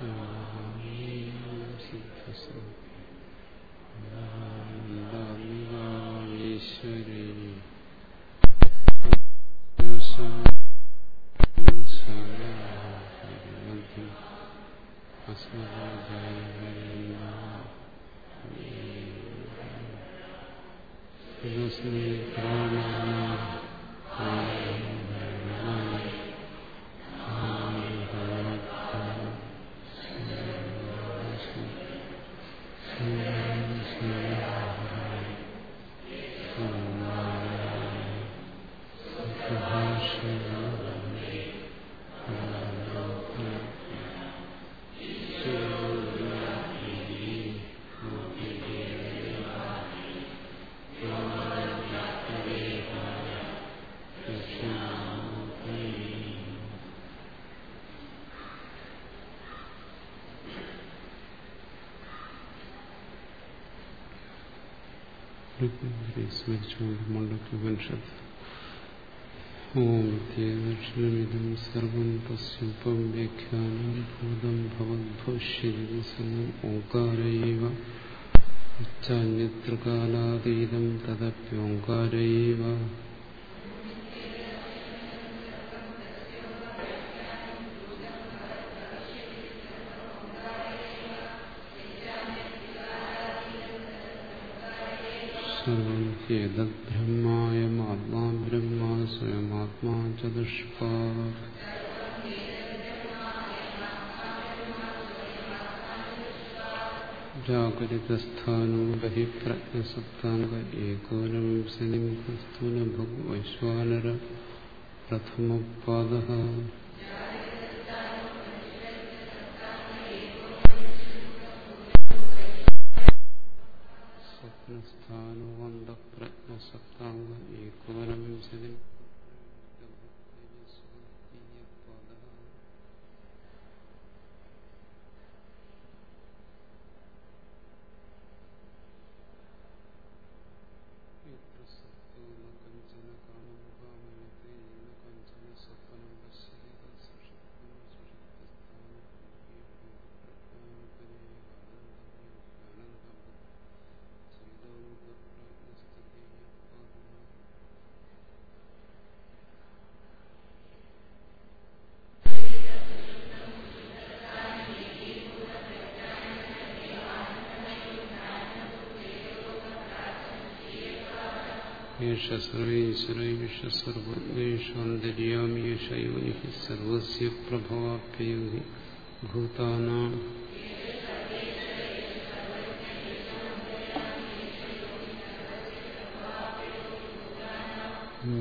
Thank you. സ്മരിച്ചുകൊണ്ട് മണ്ഡലോപനിഷത്ത് ഓം ദക്ഷിണമിതം സർവം പശ്യപ്പം വ്യാഖ്യാനം ഭൂതം ഭവദ്ഭവിഷ്യതി സർവം ഓങ്കാരൈവ ഉച്ചാന്യത്രകാലാതീതം തദപ്യോങ്കാരൈവ സർവം ഹ്യേതബ്രഹ്മായമാത്മാ ബ്രഹ്മ സ്വയമാത്മാ ചതുഷ്പാ ജാഗരിതസ്ഥാനോ ബഹിപ്രജ്ഞസപ്താംഗ ഏകോനവിംശതിം ക്രിസ്തുന ഭഗവൈശ്വാനര പ്രഥമപാദ. യേശ സർവീശ്വരൈഷ സർവജ്ഞേഷാന്തര്യാമി യേശ യോനി സർവസ്യ പ്രഭവാപ്യയോ ഹി ഭൂതാനാം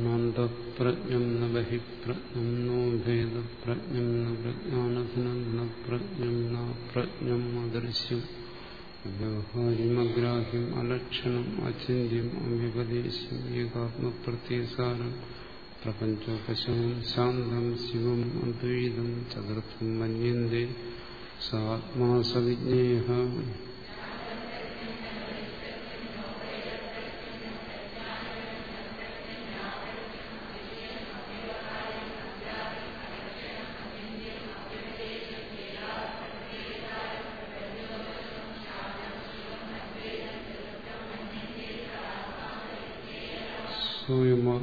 നന്ദപ്രജ്ഞം ന ബഹിപ്രജ്ഞം നോ ഭേദപ്രജ്ഞം ന പ്രജ്ഞാനഘനം ന പ്രജ്ഞം ന പ്രജ്ഞം അദൃശ്യം വ്യവഹാരിമഗ്രാഹ്യം അലക്ഷണം അചിന്യം അവ്യപദേശം ഏകാത്മപ്രത്യസാരം പ്രപഞ്ചോപശമം ശാന്തം ശിവം അദ്വൈതം ചതുർത്ഥം മന്യന്തേ സാത്മാ സവിജ്ഞേയ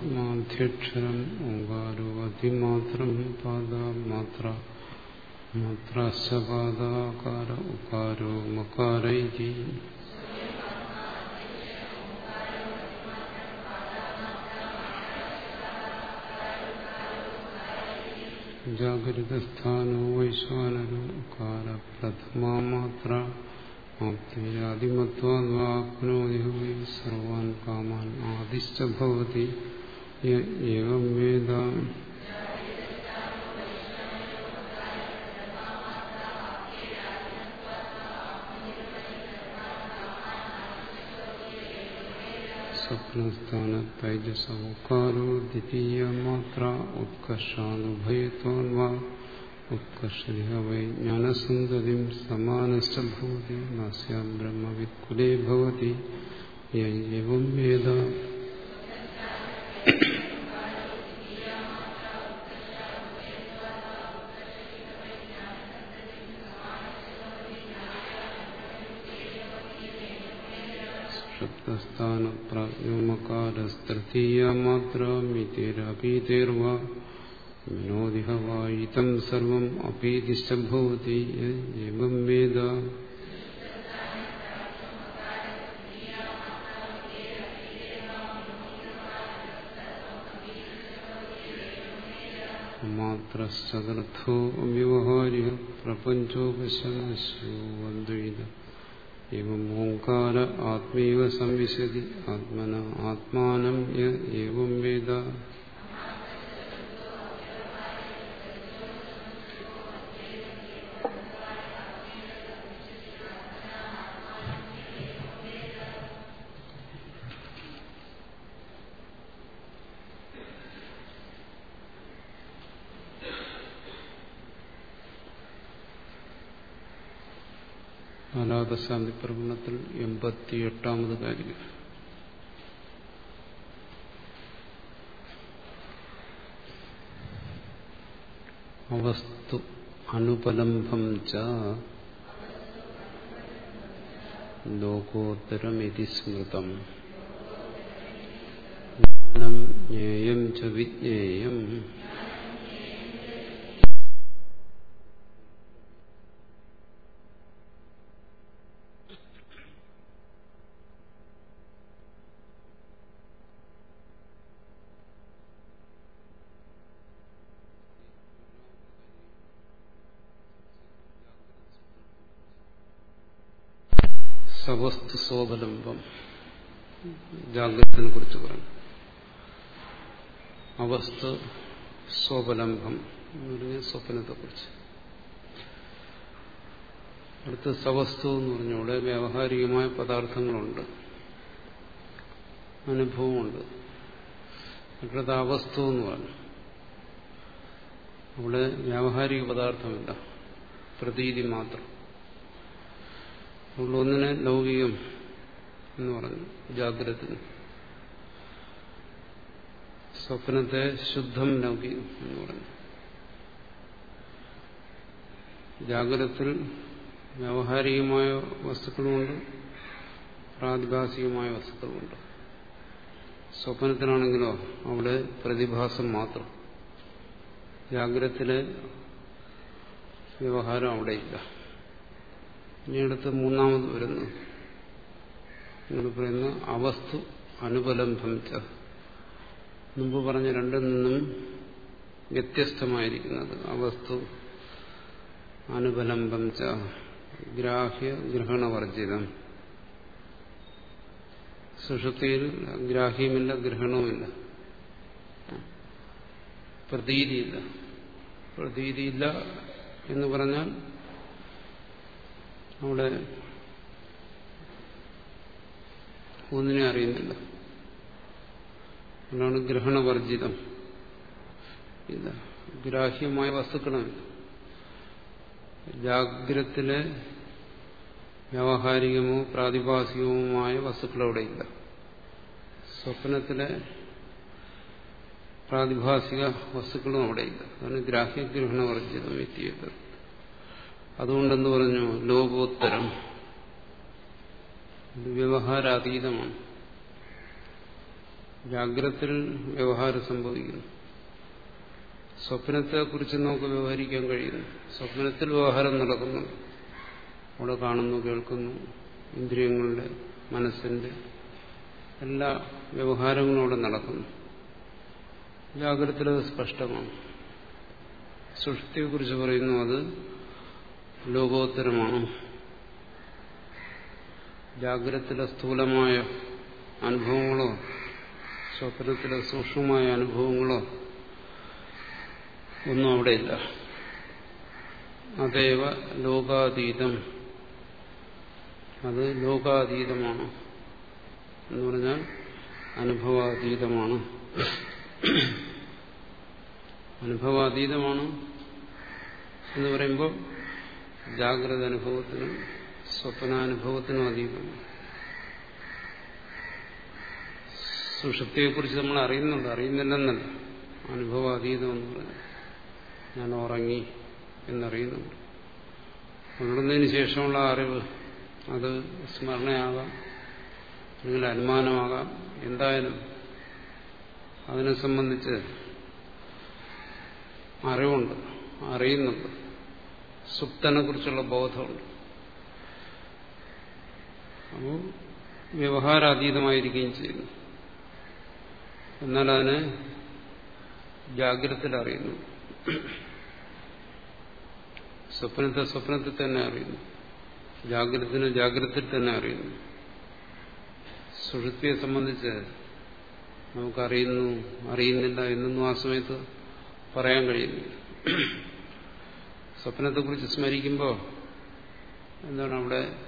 സ്വയമാത്മാധ്യക്ഷരം ഓങ്കാരോ അതിമാത്രം പാദമാത്ര മാത്ര പാദാകാര ഉകാരോ മകാരൈതി. ജാഗരിതസ്ഥാനോ വൈശ്വാനരോ ഉകാര പ്രഥമാമാത്ര ആപ്തിരാദിമത്വാപ്നോതി സർവാൻ കാമാൻ ആദിശ്ച ഭവതി. य एवं वेद स्वप्नस्थानतैजसौकारो द्वितीयमात्रा उत्कर्षानुभयतोन्वा उत्कर्षरिह वै ज्ञानसन्दतिं समानश्च भवति नास्यां ब्रह्मवित्कुले भवति। य एवं वेद। ശബ്ദസ്ഥാനപ്രാജ്ഞമകാരസ്തൃതീയമാത്രമിതിരപീതിർവ വിനോദിഹ വായിതം സർവം അപീതിശ്ചഭൂതി എവം വേദ മാത്രോ അവ്യവഹാര്യ പ്രപഞ്ചോപശനശോ വന്ദ്വൈത एवं ओंकार आत्मैव संविशति आत्मना आत्मानं य एवं वेद നാലാദശാന്തി പ്രകടനത്തിൽ എൺപത്തിയെട്ടാമത് കാര്യം. അവസ്തു അനുപലംബം ച ലോകോത്തരമിതി സ്മൃതം. ജ്ഞേയം ച വിജ്ഞേയം. സവസ്തു സ്വോപലംബം ജാഗ്രതത്തിനെ കുറിച്ച് പറഞ്ഞു അവസ്ഥ സ്വബലംബം സ്വപ്നത്തെ കുറിച്ച് അടുത്ത സവസ്തു എന്ന് പറഞ്ഞവിടെ വ്യാവഹാരികമായ പദാർത്ഥങ്ങളുണ്ട്. അനുഭവമുണ്ട്. അടുത്ത അവസ്തു എന്ന് പറഞ്ഞു അവിടെ വ്യാവഹാരിക പദാർത്ഥമില്ല. പ്രതീതി മാത്രം. അതുകൊണ്ട് ഒന്നിനെ ലൗകികം എന്ന് പറഞ്ഞു. ജാഗ്രത. സ്വപ്നത്തെ ശുദ്ധം ലൗകികം എന്ന് പറഞ്ഞു. ജാഗ്രതത്തിൽ വ്യാവഹാരികമായ വസ്തുക്കളുമുണ്ട് പ്രാതിഭാസികമായ വസ്തുക്കളുമുണ്ട്. സ്വപ്നത്തിനാണെങ്കിലോ അവിടെ പ്രതിഭാസം മാത്രം. ജാഗ്രതത്തിലെ വ്യവഹാരം അവിടെയില്ല. ഇനി അടുത്ത് മൂന്നാമത് വരുന്നു. എന്ന് പറയുന്ന അവസ്തു അനുപലംബം മുമ്പ് പറഞ്ഞ രണ്ടിൽ നിന്നും വ്യത്യസ്തമായിരിക്കുന്നത് അവസ്തു അനുപലംബം ച. ഗ്രാഹ്യ ഗ്രഹണവർജിതം. സുഷുതിയിൽ ഗ്രാഹ്യമില്ല ഗ്രഹണവുമില്ല. പ്രതീതിയില്ല. പ്രതീതിയില്ല എന്ന് പറഞ്ഞാൽ അവിടെ ഒന്നിനെ അറിയുന്നില്ല. അതാണ് ഗ്രഹണവർജിതം. ഇല്ല ഗ്രാഹ്യമായ വസ്തുക്കളാണ്. ജാഗ്രത്തിലെ വ്യാവഹാരികമോ പ്രാതിഭാസികവുമായ വസ്തുക്കൾ അവിടെയില്ല. സ്വപ്നത്തിലെ പ്രാതിഭാസിക വസ്തുക്കളും അവിടെയില്ല. അതാണ് ഗ്രാഹ്യഗ്രഹണവർജിതം എത്തിയത് അതുകൊണ്ടെന്ന് പറഞ്ഞു? ലോകോത്തരം. വ്യവഹാരാതീതമാണ്. ജാഗ്രത്തിൽ വ്യവഹാരം സംഭവിക്കുന്നു. സ്വപ്നത്തെക്കുറിച്ച് നമുക്ക് വ്യവഹരിക്കാൻ കഴിയുന്നു. സ്വപ്നത്തിൽ വ്യവഹാരം നടക്കുന്നു. അവിടെ കാണുന്നു കേൾക്കുന്നു ഇന്ദ്രിയങ്ങളുടെ മനസ്സിന്റെ എല്ലാ വ്യവഹാരങ്ങളും അവിടെ നടക്കുന്നു. ജാഗ്രതത്തിലത് സ്പഷ്ടമാണ്. സൃഷ്ടിയെക്കുറിച്ച് പറയുന്നു അത് ലോകോത്തരമാണ്. ജാഗ്രതത്തിലെ സ്ഥൂലമായ അനുഭവങ്ങളോ സ്വപ്നത്തിലെ സൂക്ഷ്മമായ അനുഭവങ്ങളോ ഒന്നും അവിടെയില്ല. അതേവ ലോകാതീതം. അത് ലോകാതീതമാണ്. എന്ന് പറഞ്ഞാൽ അനുഭവാതീതമാണ്. അനുഭവാതീതമാണ് എന്ന് പറയുമ്പോൾ ജാഗ്രത അനുഭവത്തിനും സ്വപ്നാനുഭവത്തിനും അതീതമാണ് സുഷുപ്തിയെക്കുറിച്ച് നമ്മൾ അറിയുന്നുണ്ട്. അറിയുന്നില്ലെന്നല്ല. അനുഭവാതീതം എന്ന് പറഞ്ഞു ഞാൻ ഉറങ്ങി എന്നറിയുന്നുണ്ട്. ഉണർന്നതിന് ശേഷമുള്ള അറിവ് അത് സ്മരണയാകാം. അല്ലെങ്കിൽ അനുമാനമാകാം. എന്തായാലും അതിനെ സംബന്ധിച്ച് അറിവുണ്ട്. അറിയുന്നുണ്ട്. സുപ്തനെ കുറിച്ചുള്ള ബോധമുണ്ട്. അപ്പോൾ വ്യവഹാരാതീതമായിരിക്കുകയും ചെയ്യുന്നു. എന്നാൽ അതിനെ ജാഗ്രത അറിയുന്നു. സ്വപ്നത്തെ സ്വപ്നത്തിൽ തന്നെ അറിയുന്നു. ജാഗ്രതത്തിന് ജാഗ്രതയിൽ തന്നെ അറിയുന്നു. സുഷുതിയെ സംബന്ധിച്ച് നമുക്കറിയുന്നു അറിയുന്നില്ല എന്നൊന്നും ആ സമയത്ത് പറയാൻ കഴിയുന്നില്ല. സ്വപ്നത്തെക്കുറിച്ച് സ്മരിക്കുമ്പോൾ എന്താണ് അവിടെ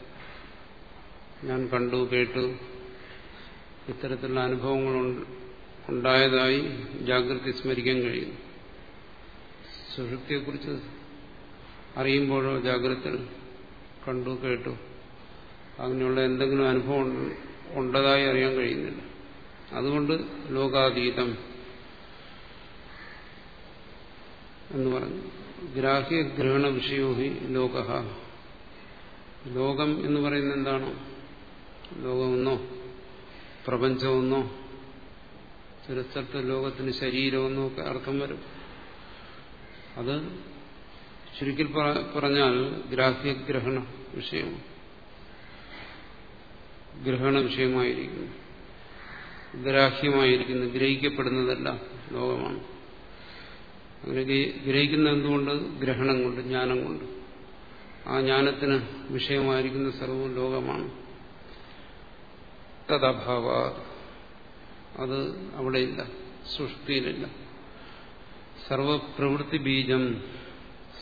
ഞാൻ കണ്ടു കേട്ടു. ഇത്തരത്തിലുള്ള അനുഭവങ്ങൾ ഉണ്ടായതായി ജാഗ്രത സ്മരിക്കാൻ കഴിയുന്നു. സുഷുപ്തിയെക്കുറിച്ച് അറിയുമ്പോഴോ ജാഗ്രത കണ്ടു കേട്ടു. അങ്ങനെയുള്ള എന്തെങ്കിലും അനുഭവം ഉണ്ടതായി അറിയാൻ കഴിയുന്നില്ല. അതുകൊണ്ട് ലോകാതീതം എന്ന് പറഞ്ഞു. ഗ്രാഹ്യ ഗ്രഹണ വിഷയോഹി ലോക ലോകം എന്ന് പറയുന്നത് എന്താണ്? ലോകമെന്നോ പ്രപഞ്ചമെന്നോ ചില സ്ഥലത്ത് ലോകത്തിന് ശരീരമെന്നോ ഒക്കെ അർത്ഥം വരും. അത് ചുരുക്കിൽ പറഞ്ഞാൽ ഗ്രാഹ്യഗ്രഹണ വിഷയം. ഗ്രഹണ വിഷയമായിരിക്കുന്നു. ഗ്രാഹ്യമായിരിക്കുന്നു ഗ്രഹിക്കപ്പെടുന്നതല്ല ലോകമാണ്. അങ്ങനെ ഗ്രഹിക്കുന്ന എന്തുകൊണ്ട്? ഗ്രഹണം കൊണ്ട് ജ്ഞാനം കൊണ്ട്. ആ ജ്ഞാനത്തിന് വിഷയമായിരിക്കുന്ന സർവ ലോകമാണ്. തദഭാവ അത് അവിടെയില്ല സുഷ്ടിയിലില്ല സർവപ്രവൃത്തി ബീജം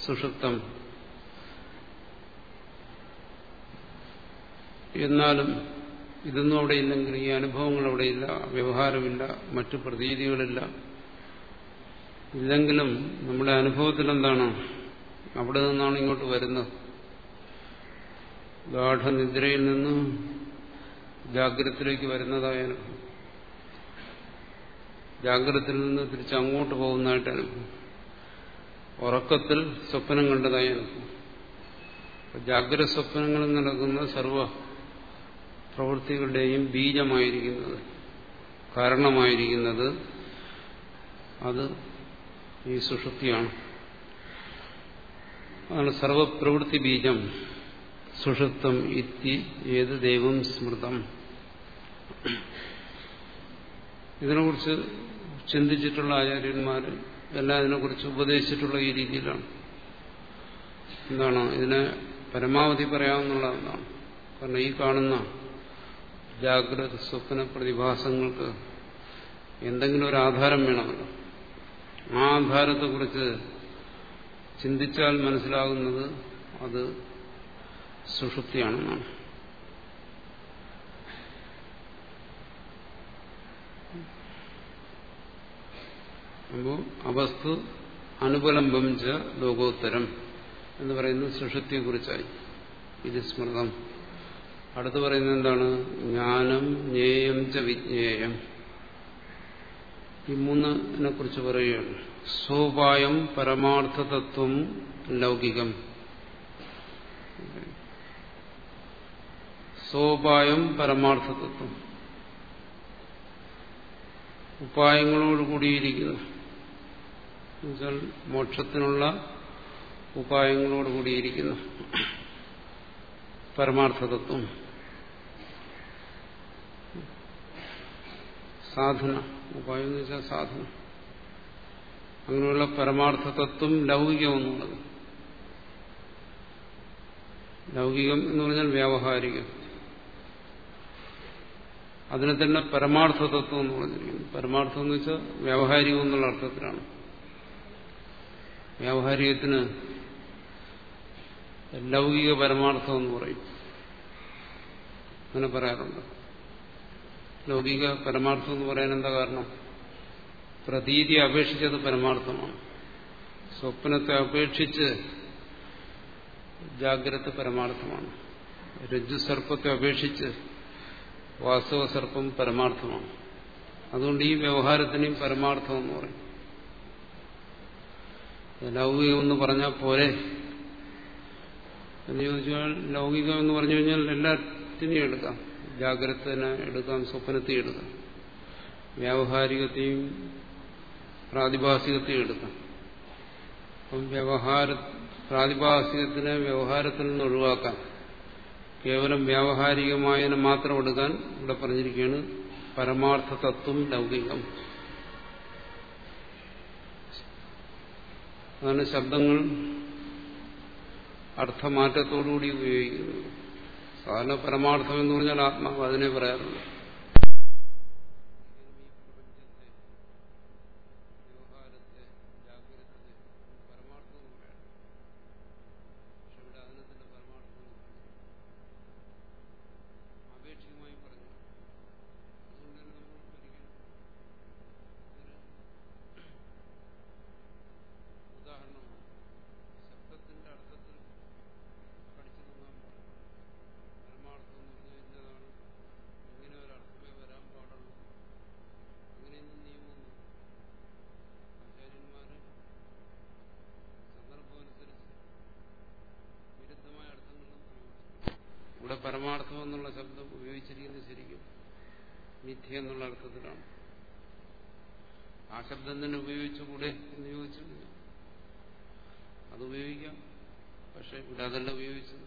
സുഷുപ്തം. എന്നാലും ഇതൊന്നും അവിടെ ഇല്ലെങ്കിൽ ഈ അനുഭവങ്ങൾ അവിടെയില്ല വ്യവഹാരമില്ല മറ്റു പ്രതീതികളില്ല. ഇല്ലെങ്കിലും നമ്മുടെ അനുഭവത്തിൽ എന്താണ് അവിടെ നിന്നാണ് ഇങ്ങോട്ട് വരുന്നത്. ഗാഠനിദ്രയിൽ നിന്ന് ജാഗ്രതത്തിലേക്ക് വരുന്നതായ അനുഭവം ജാഗ്രതത്തിൽ നിന്ന് തിരിച്ച് അങ്ങോട്ട് പോകുന്നതായിട്ട് ഉറക്കത്തിൽ സ്വപ്നം കണ്ടതായി ജാഗ്രത സ്വപ്നങ്ങളിൽ നടക്കുന്ന സർവ പ്രവൃത്തികളുടെയും ബീജമായിരിക്കുന്നത് കാരണമായിരിക്കുന്നത് അത് ഈ സുഷുപ്തിയാണ്. അതാണ് സർവപ്രവൃത്തി ബീജം. സുഷുപ്തം ഇത്തി ഏത് ദൈവം സ്മൃതം. ഇതിനെക്കുറിച്ച് ചിന്തിച്ചിട്ടുള്ള ആചാര്യന്മാർ എല്ലാം ഇതിനെക്കുറിച്ച് ഉപദേശിച്ചിട്ടുള്ള ഈ രീതിയിലാണ്. എന്താണ്? ഇതിനെ പരമാവധി പറയാവുന്നതാണ്. കാരണം ഈ കാണുന്ന ജാഗ്രത സ്വപ്ന പ്രതിഭാസങ്ങൾക്ക് എന്തെങ്കിലും ഒരു ആധാരം വേണമല്ലോ. ആ ആധാരത്തെക്കുറിച്ച് ചിന്തിച്ചാൽ മനസ്സിലാകുന്നത് അത് സുഷുപ്തിയാണെന്നാണ്. അപ്പോൾ അവസ്തു അനുപലംബം ച ലോകോത്തരം എന്ന് പറയുന്നത് സുഷുപ്തിയെ കുറിച്ചായി ഇത് സ്മൃതം. അടുത്ത് പറയുന്നത് എന്താണ്? ജ്ഞാനം ജ്ഞേയം ച വിജ്ഞേയം. ഈ മൂന്നിനെ കുറിച്ച് പറയുകയാണ്. സോപായം പരമാർത്ഥതത്വം ലൗകികം. സോപായം പരമാർത്ഥതത്വം. ഉപായങ്ങളോട് കൂടിയിരിക്കുന്നു. എന്നുവെച്ചാൽ മോക്ഷത്തിനുള്ള ഉപായങ്ങളോട് കൂടിയിരിക്കുന്നു. പരമാർത്ഥതത്വം. സാധന. ഉപായം എന്ന് വെച്ചാൽ സാധന. അങ്ങനെയുള്ള പരമാർത്ഥ തത്വം ലൗകികം ലൗകികം എന്ന് പറഞ്ഞാൽ വ്യാവഹാരികം. അതിനെ തന്നെ പരമാർത്ഥ തത്വം എന്ന് പറഞ്ഞിരിക്കുന്നു. പരമാർത്ഥം എന്ന് വെച്ചാൽ വ്യാവഹാരികം എന്നുള്ള അർത്ഥത്തിലാണ്. വ്യാവഹാരികത്തിന് ലൗകിക പരമാർത്ഥം എന്ന് പറയും. അങ്ങനെ പറയാറുണ്ട്. ലൗകിക പരമാർത്ഥം എന്ന് പറയാൻ എന്താ കാരണം? പ്രതീതി അപേക്ഷിച്ചത് പരമാർത്ഥമാണ്. സ്വപ്നത്തെ അപേക്ഷിച്ച് ജാഗ്രത പരമാർത്ഥമാണ്. രജ്ജുസർപ്പത്തെ അപേക്ഷിച്ച് വാസ്തവ സർപ്പം പരമാർത്ഥമാണ്. അതുകൊണ്ട് ഈ വ്യവഹാരത്തിനെയും പരമാർത്ഥം എന്ന് പറയും. ലൗകികം എന്ന് പറഞ്ഞാൽ പോരെ? എന്ന് ചോദിച്ചാൽ ലൗകികം എന്ന് പറഞ്ഞു കഴിഞ്ഞാൽ എല്ലാത്തിനെയും എടുക്കാം. ജാഗ്രതനെ എടുക്കാം സ്വപ്നത്തെയും എടുക്കാം. വ്യാവഹാരികത്തെയും പ്രാതിഭാസികത്തെയും എടുക്കാം. അപ്പം വ്യവഹാര പ്രാതിഭാസികത്തിനെ വ്യവഹാരത്തിൽ നിന്ന് ഒഴിവാക്കാൻ കേവലം വ്യാവഹാരികമായതിനെ മാത്രം എടുക്കാൻ ഇവിടെ പറഞ്ഞിരിക്കുകയാണ് പരമാർത്ഥ തത്വം ലൗകികം. അതാണ് ശബ്ദങ്ങൾ അർത്ഥമാറ്റത്തോടുകൂടി ഉപയോഗിക്കുന്നത്. സാധാരണ പരമാർത്ഥം എന്ന് പറഞ്ഞാൽ ആത്മാവ് അതിനെ പറയാറുള്ളൂ ഇവിടെ പരമാർത്ഥം എന്നുള്ള ശബ്ദം ഉപയോഗിച്ചിരിക്കുന്നത് ശരിക്കും മിഥ്യ എന്നുള്ള അർത്ഥത്തിലാണ് ആ ശബ്ദം തന്നെ ഉപയോഗിച്ചുകൂടെ എന്ന് ചോദിച്ചിട്ടില്ല അത് ഉപയോഗിക്കാം പക്ഷെ ഇവിടെ അതല്ല ഉപയോഗിച്ചത്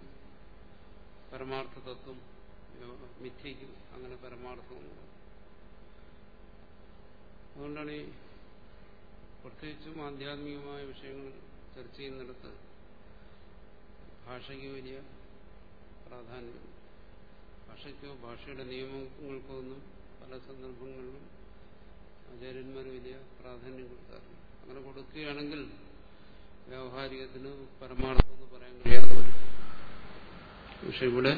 പരമാർത്ഥ തത്വം മിഥ്യയ്ക്കും അങ്ങനെ പരമാർത്ഥം അതുകൊണ്ടാണ് ഈ പ്രത്യേകിച്ചും ആധ്യാത്മികമായ വിഷയങ്ങൾ ചർച്ച ചെയ്യുന്നിടത്ത് ഭാഷയ്ക്ക് വലിയ പ്രാധാന്യം. ഭാഷയ്ക്കോ ഭാഷയുടെ നിയമങ്ങൾക്കോ ഒന്നും പല സന്ദർഭങ്ങളിലും ആചാര്യന്മാർ വലിയ പ്രാധാന്യം കൊടുക്കാറില്ല. അങ്ങനെ കൊടുക്കുകയാണെങ്കിൽ വ്യാവഹാരികത്തിന് പരമാർത്ഥം എന്ന് പറയാൻ കഴിയാതെ പക്ഷെ ഇവിടെ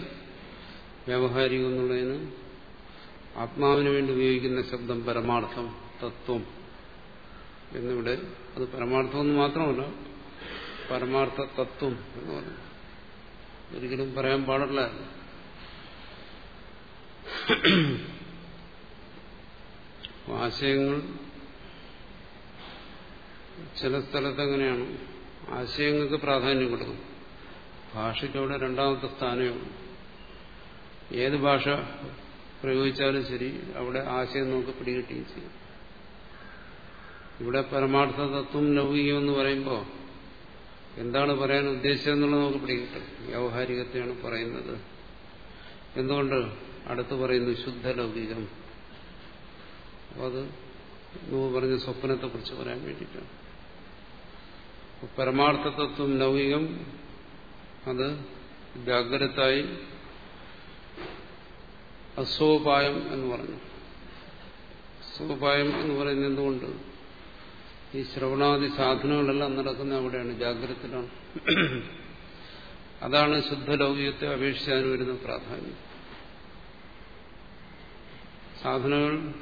വ്യാവഹാരികം എന്നുള്ളതിന് ആത്മാവിന് വേണ്ടി ഉപയോഗിക്കുന്ന ശബ്ദം പരമാർത്ഥം തത്വം എന്നിവിടെ അത് പരമാർത്ഥം എന്ന് മാത്രമല്ല പരമാർത്ഥ തത്വം എന്ന് പറഞ്ഞു. ഒരിക്കലും പറയാൻ പാടില്ല. ആശയങ്ങൾ ചില സ്ഥലത്ത് എങ്ങനെയാണ് ആശയങ്ങൾക്ക് പ്രാധാന്യം കൊടുക്കും. ഭാഷയ്ക്ക് അവിടെ രണ്ടാമത്തെ സ്ഥാനമേ ഏത് ഭാഷ പ്രയോഗിച്ചാലും ശരി അവിടെ ആശയം നമുക്ക് പിടികിട്ടുകയും ചെയ്യും. ഇവിടെ പരമാർത്ഥ തത്വം ലൗകികം എന്ന് പറയുമ്പോൾ എന്താണ് പറയാൻ ഉദ്ദേശിച്ചതെന്നുള്ളത് നമുക്ക് പിടികിട്ടും. വ്യാവഹാരികത്തെയാണ് പറയുന്നത്. എന്തുകൊണ്ട് അടുത്ത് പറയുന്നു ശുദ്ധ ലൗകികം? അത് നമുക്ക് പറഞ്ഞ സ്വപ്നത്തെക്കുറിച്ച് പറയാൻ വേണ്ടിയിട്ടാണ്. പരമാർത്ഥ തത്വം ലൗകികം അത് ജാഗ്രതായി അസോപായം എന്ന് പറഞ്ഞു. സോപായം എന്ന് പറയുന്നത് എന്തുകൊണ്ട്? ഈ ശ്രവണാദി സാധനങ്ങളെല്ലാം നടക്കുന്ന അവിടെയാണ് ജാഗ്രതത്തിലാണ്. അതാണ് ശുദ്ധ ലൗകികത്തെ അപേക്ഷിച്ചാൻ വരുന്ന പ്രാധാന്യം. സാധനങ്ങൾ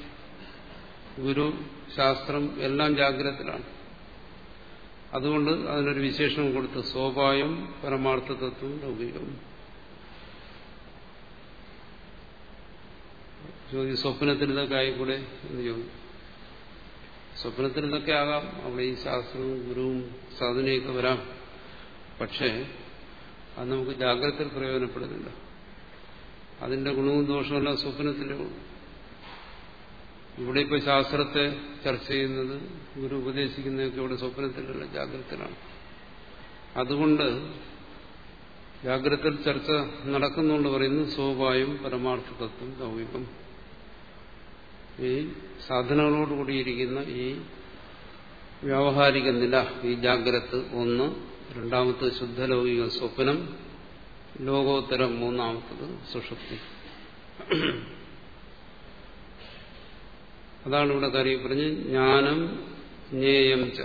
ഗുരു ശാസ്ത്രം എല്ലാം ജാഗ്രതത്തിലാണ്. അതുകൊണ്ട് അതിനൊരു വിശേഷണം കൊടുത്ത് സ്വാഭാവം പരമാർത്ഥ തത്വം ലൗകികം. ചോദ്യം സ്വപ്നത്തിൽ ഇതൊക്കെ ആയിക്കൂടെ എന്ന് ചോദിക്കും. സ്വപ്നത്തിൽ ഇതൊക്കെ ആകാം അവിടെ ഈ ശാസ്ത്രവും ഗുരുവും സാധനയൊക്കെ വരാം. പക്ഷേ അത് നമുക്ക് ജാഗ്രതയിൽ പ്രയോജനപ്പെടുന്നില്ല. അതിന്റെ ഗുണവും ദോഷമല്ല സ്വപ്നത്തിലേ ഉള്ളൂ. ഇവിടെ ഇപ്പോൾ ശാസ്ത്രത്തെ ചർച്ച ചെയ്യുന്നത് ഗുരു ഉപദേശിക്കുന്നതൊക്കെ ഇവിടെ സ്വപ്നത്തിലുള്ള ജാഗ്രതയിലാണ്. അതുകൊണ്ട് ജാഗ്രതയിൽ ചർച്ച നടക്കുന്നുകൊണ്ട് പറയുന്നു സ്വഭാവം പരമാർത്ഥ തത്വം ലൗകികം ഈ സാധനങ്ങളോടുകൂടിയിരിക്കുന്ന ഈ വ്യാവഹാരിക നില ഈ ജാഗ്രത് ഒന്ന് രണ്ടാമത്തെ ശുദ്ധലൗകിക സ്വപ്നം ലോകോത്തരം മൂന്നാമത്തത് സുഷുപ്തി. അതാണ് ഇവിടെ കാര്യം പറഞ്ഞ് ജ്ഞാനം ജ്ഞേയം ച.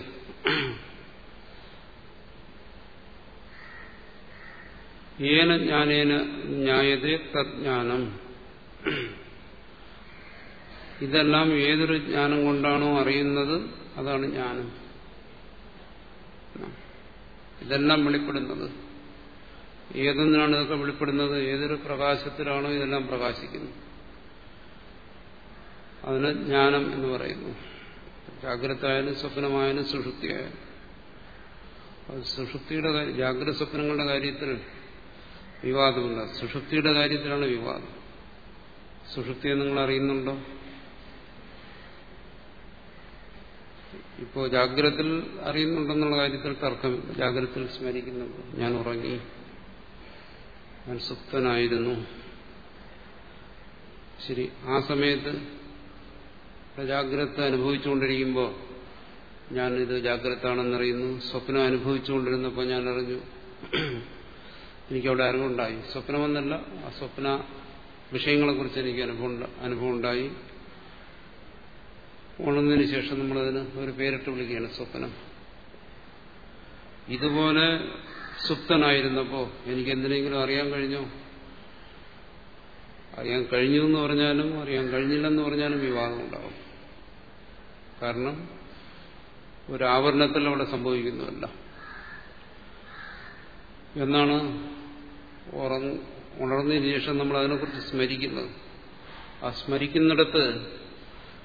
ഏന ജ്ഞാനേന ന്യായതേ തജ്ഞാനം ഇതെല്ലാം ഏതൊരു ജ്ഞാനം കൊണ്ടാണോ അറിയുന്നത് അതാണ് ജ്ഞാനം. ഇതെല്ലാം വെളിപ്പെടുന്നത്. ഏതൊന്നിനാണ് ഇതൊക്കെ വെളിപ്പെടുന്നത്? ഏതൊരു പ്രകാശത്തിലാണോ ഇതെല്ലാം പ്രകാശിക്കുന്നത്? അതിന് ജ്ഞാനം എന്ന് പറയുന്നു. ജാഗ്രതായാലും സ്വപ്നമായാലും സുഷുപ്തിയായാലും. സുഷുപ്തിയുടെ കാര്യം ജാഗ്രത സ്വപ്നങ്ങളുടെ കാര്യത്തിൽ വിവാദമില്ല. സുഷുപ്തിയുടെ കാര്യത്തിലാണ് വിവാദം. സുഷുപ്തിയെ നിങ്ങൾ അറിയുന്നുണ്ടോ? ഇപ്പോൾ ജാഗ്രതത്തിൽ അറിയുന്നുണ്ടെന്നുള്ള കാര്യത്തിൽ തർക്കമില്ല ജാഗ്രതത്തിൽ സ്മരിക്കുന്നുണ്ട്. ഞാൻ ഉറങ്ങി. ഞാൻ സുപ്തനായിരുന്നു. ശരി ആ സമയത്ത് ജാഗ്രത അനുഭവിച്ചുകൊണ്ടിരിക്കുമ്പോൾ ഞാനിത് ജാഗ്രത ആണെന്നറിയുന്നു സ്വപ്നം അനുഭവിച്ചുകൊണ്ടിരുന്നപ്പോൾ ഞാൻ അറിഞ്ഞു. എനിക്കവിടെ അറിവുണ്ടായി സ്വപ്നമെന്നല്ല ആ സ്വപ്ന വിഷയങ്ങളെക്കുറിച്ച് എനിക്ക് അനുഭവം അനുഭവം ഉണ്ടായി ഉണർന്നതിന് ശേഷം നമ്മളതിന് ഒരു പേരിട്ട് വിളിക്കുകയാണ് സ്വപ്നം. ഇതുപോലെ സുപ്തനായിരുന്നപ്പോൾ എനിക്ക് എന്തിനെങ്കിലും അറിയാൻ കഴിഞ്ഞോ? അറിയാൻ കഴിഞ്ഞു എന്ന് പറഞ്ഞാലും അറിയാൻ കഴിഞ്ഞില്ലെന്ന് പറഞ്ഞാലും വിവാദം ഉണ്ടാവും. കാരണം ഒരു ആവരണത്തിൽ അവിടെ സംഭവിക്കുന്നുമല്ല എന്നാണ് ഉണർന്നതിന് ശേഷം നമ്മൾ അതിനെക്കുറിച്ച് സ്മരിക്കുന്നത്. ആ സ്മരിക്കുന്നിടത്ത്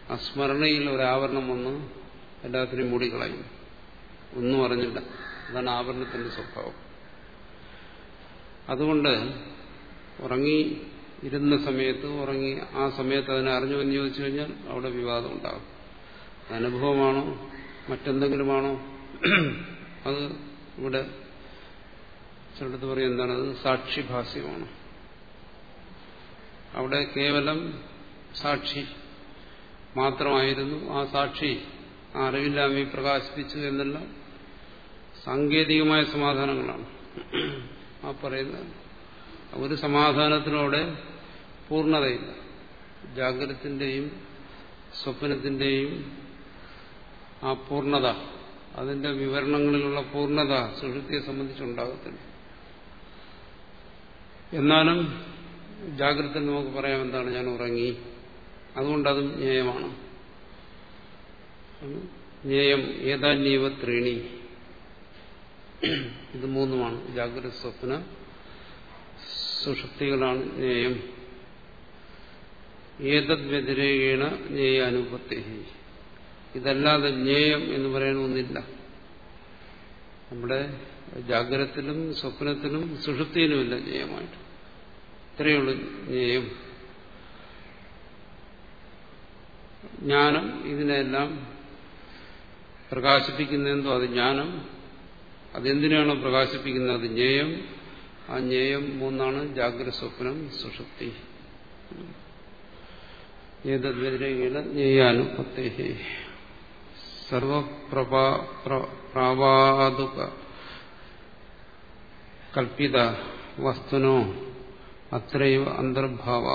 ആ സ്മരണയിൽ ഒരാവരണം വന്ന്. എല്ലാത്തിനെയും മൂടിക്കളയും. ഒന്നും അറിഞ്ഞില്ല. അതാണ് ആവരണത്തിന്റെ സ്വഭാവം. അതുകൊണ്ട് ഉറങ്ങി ഇരുന്ന സമയത്ത് ഉറങ്ങി ആ സമയത്ത് അതിനെ അറിഞ്ഞു എന്ന് ചോദിച്ചു കഴിഞ്ഞാൽ അവിടെ വിവാദം ഉണ്ടാകും. അനുഭവമാണോ? മറ്റെന്തെങ്കിലുമാണോ? അത് ഇവിടെ ചിലടത്ത് പറയും എന്താണത് സാക്ഷിഭാസ്യമാണ്. അവിടെ കേവലം സാക്ഷി മാത്രമായിരുന്നു ആ സാക്ഷി ആ അറിവില്ലാമി പ്രകാശിപ്പിച്ചു എന്നെല്ലാം സാങ്കേതികമായ സമാധാനങ്ങളാണ്. ആ പറയുന്നത് ഒരു സമാധാനത്തിനോടെ പൂർണതയില്ല. ജാഗ്രതത്തിന്റെയും സ്വപ്നത്തിന്റെയും ആ പൂർണത അതിന്റെ വിവരണങ്ങളിലുള്ള പൂർണത സുഹൃത്തിയെ സംബന്ധിച്ചുണ്ടാകത്തില്ല എന്നാലും ജാഗ്രത നമുക്ക് പറയാം എന്താണ് ഞാൻ ഉറങ്ങി. അതുകൊണ്ടതും ജ്ഞേയമാണ്. ജ്ഞേയം ഏതാന്യവ ത്രീണി. ഇത് മൂന്നുമാണ്. ജാഗ്രത സ്വപ്ന സുഷുപ്തികളാണ് ജ്ഞേയം. ഏതദ് വ്യതിരേകേണ ജ്ഞേയ അനുപത്തി ഇതല്ലാതെ ജ്ഞേയം എന്ന് പറയാനൊന്നില്ല നമ്മുടെ ജാഗ്രത്തിലും സ്വപ്നത്തിലും സുഷുപ്തിയിലുമില്ല ജ്ഞേയമായിട്ട്. ഇത്രയുള്ളൂ ജ്ഞേയം. ജ്ഞാനം ഇതിനെല്ലാം പ്രകാശിപ്പിക്കുന്നതെന്തോ അത് ജ്ഞാനം. അതെന്തിനാണോ പ്രകാശിപ്പിക്കുന്നത്? അത് ജ്ഞേയം. ആ ജ്ഞേയം മൂന്നാണ് ജാഗ്രത സ്വപ്നം സുഷുപ്തി. ഏതദ്വരേണ ജ്ഞേയാനുപത്തേ സർവപ്രഭാതുക കൽപ്പിത വസ്തുനോ അത്രയോ അന്തർഭാവ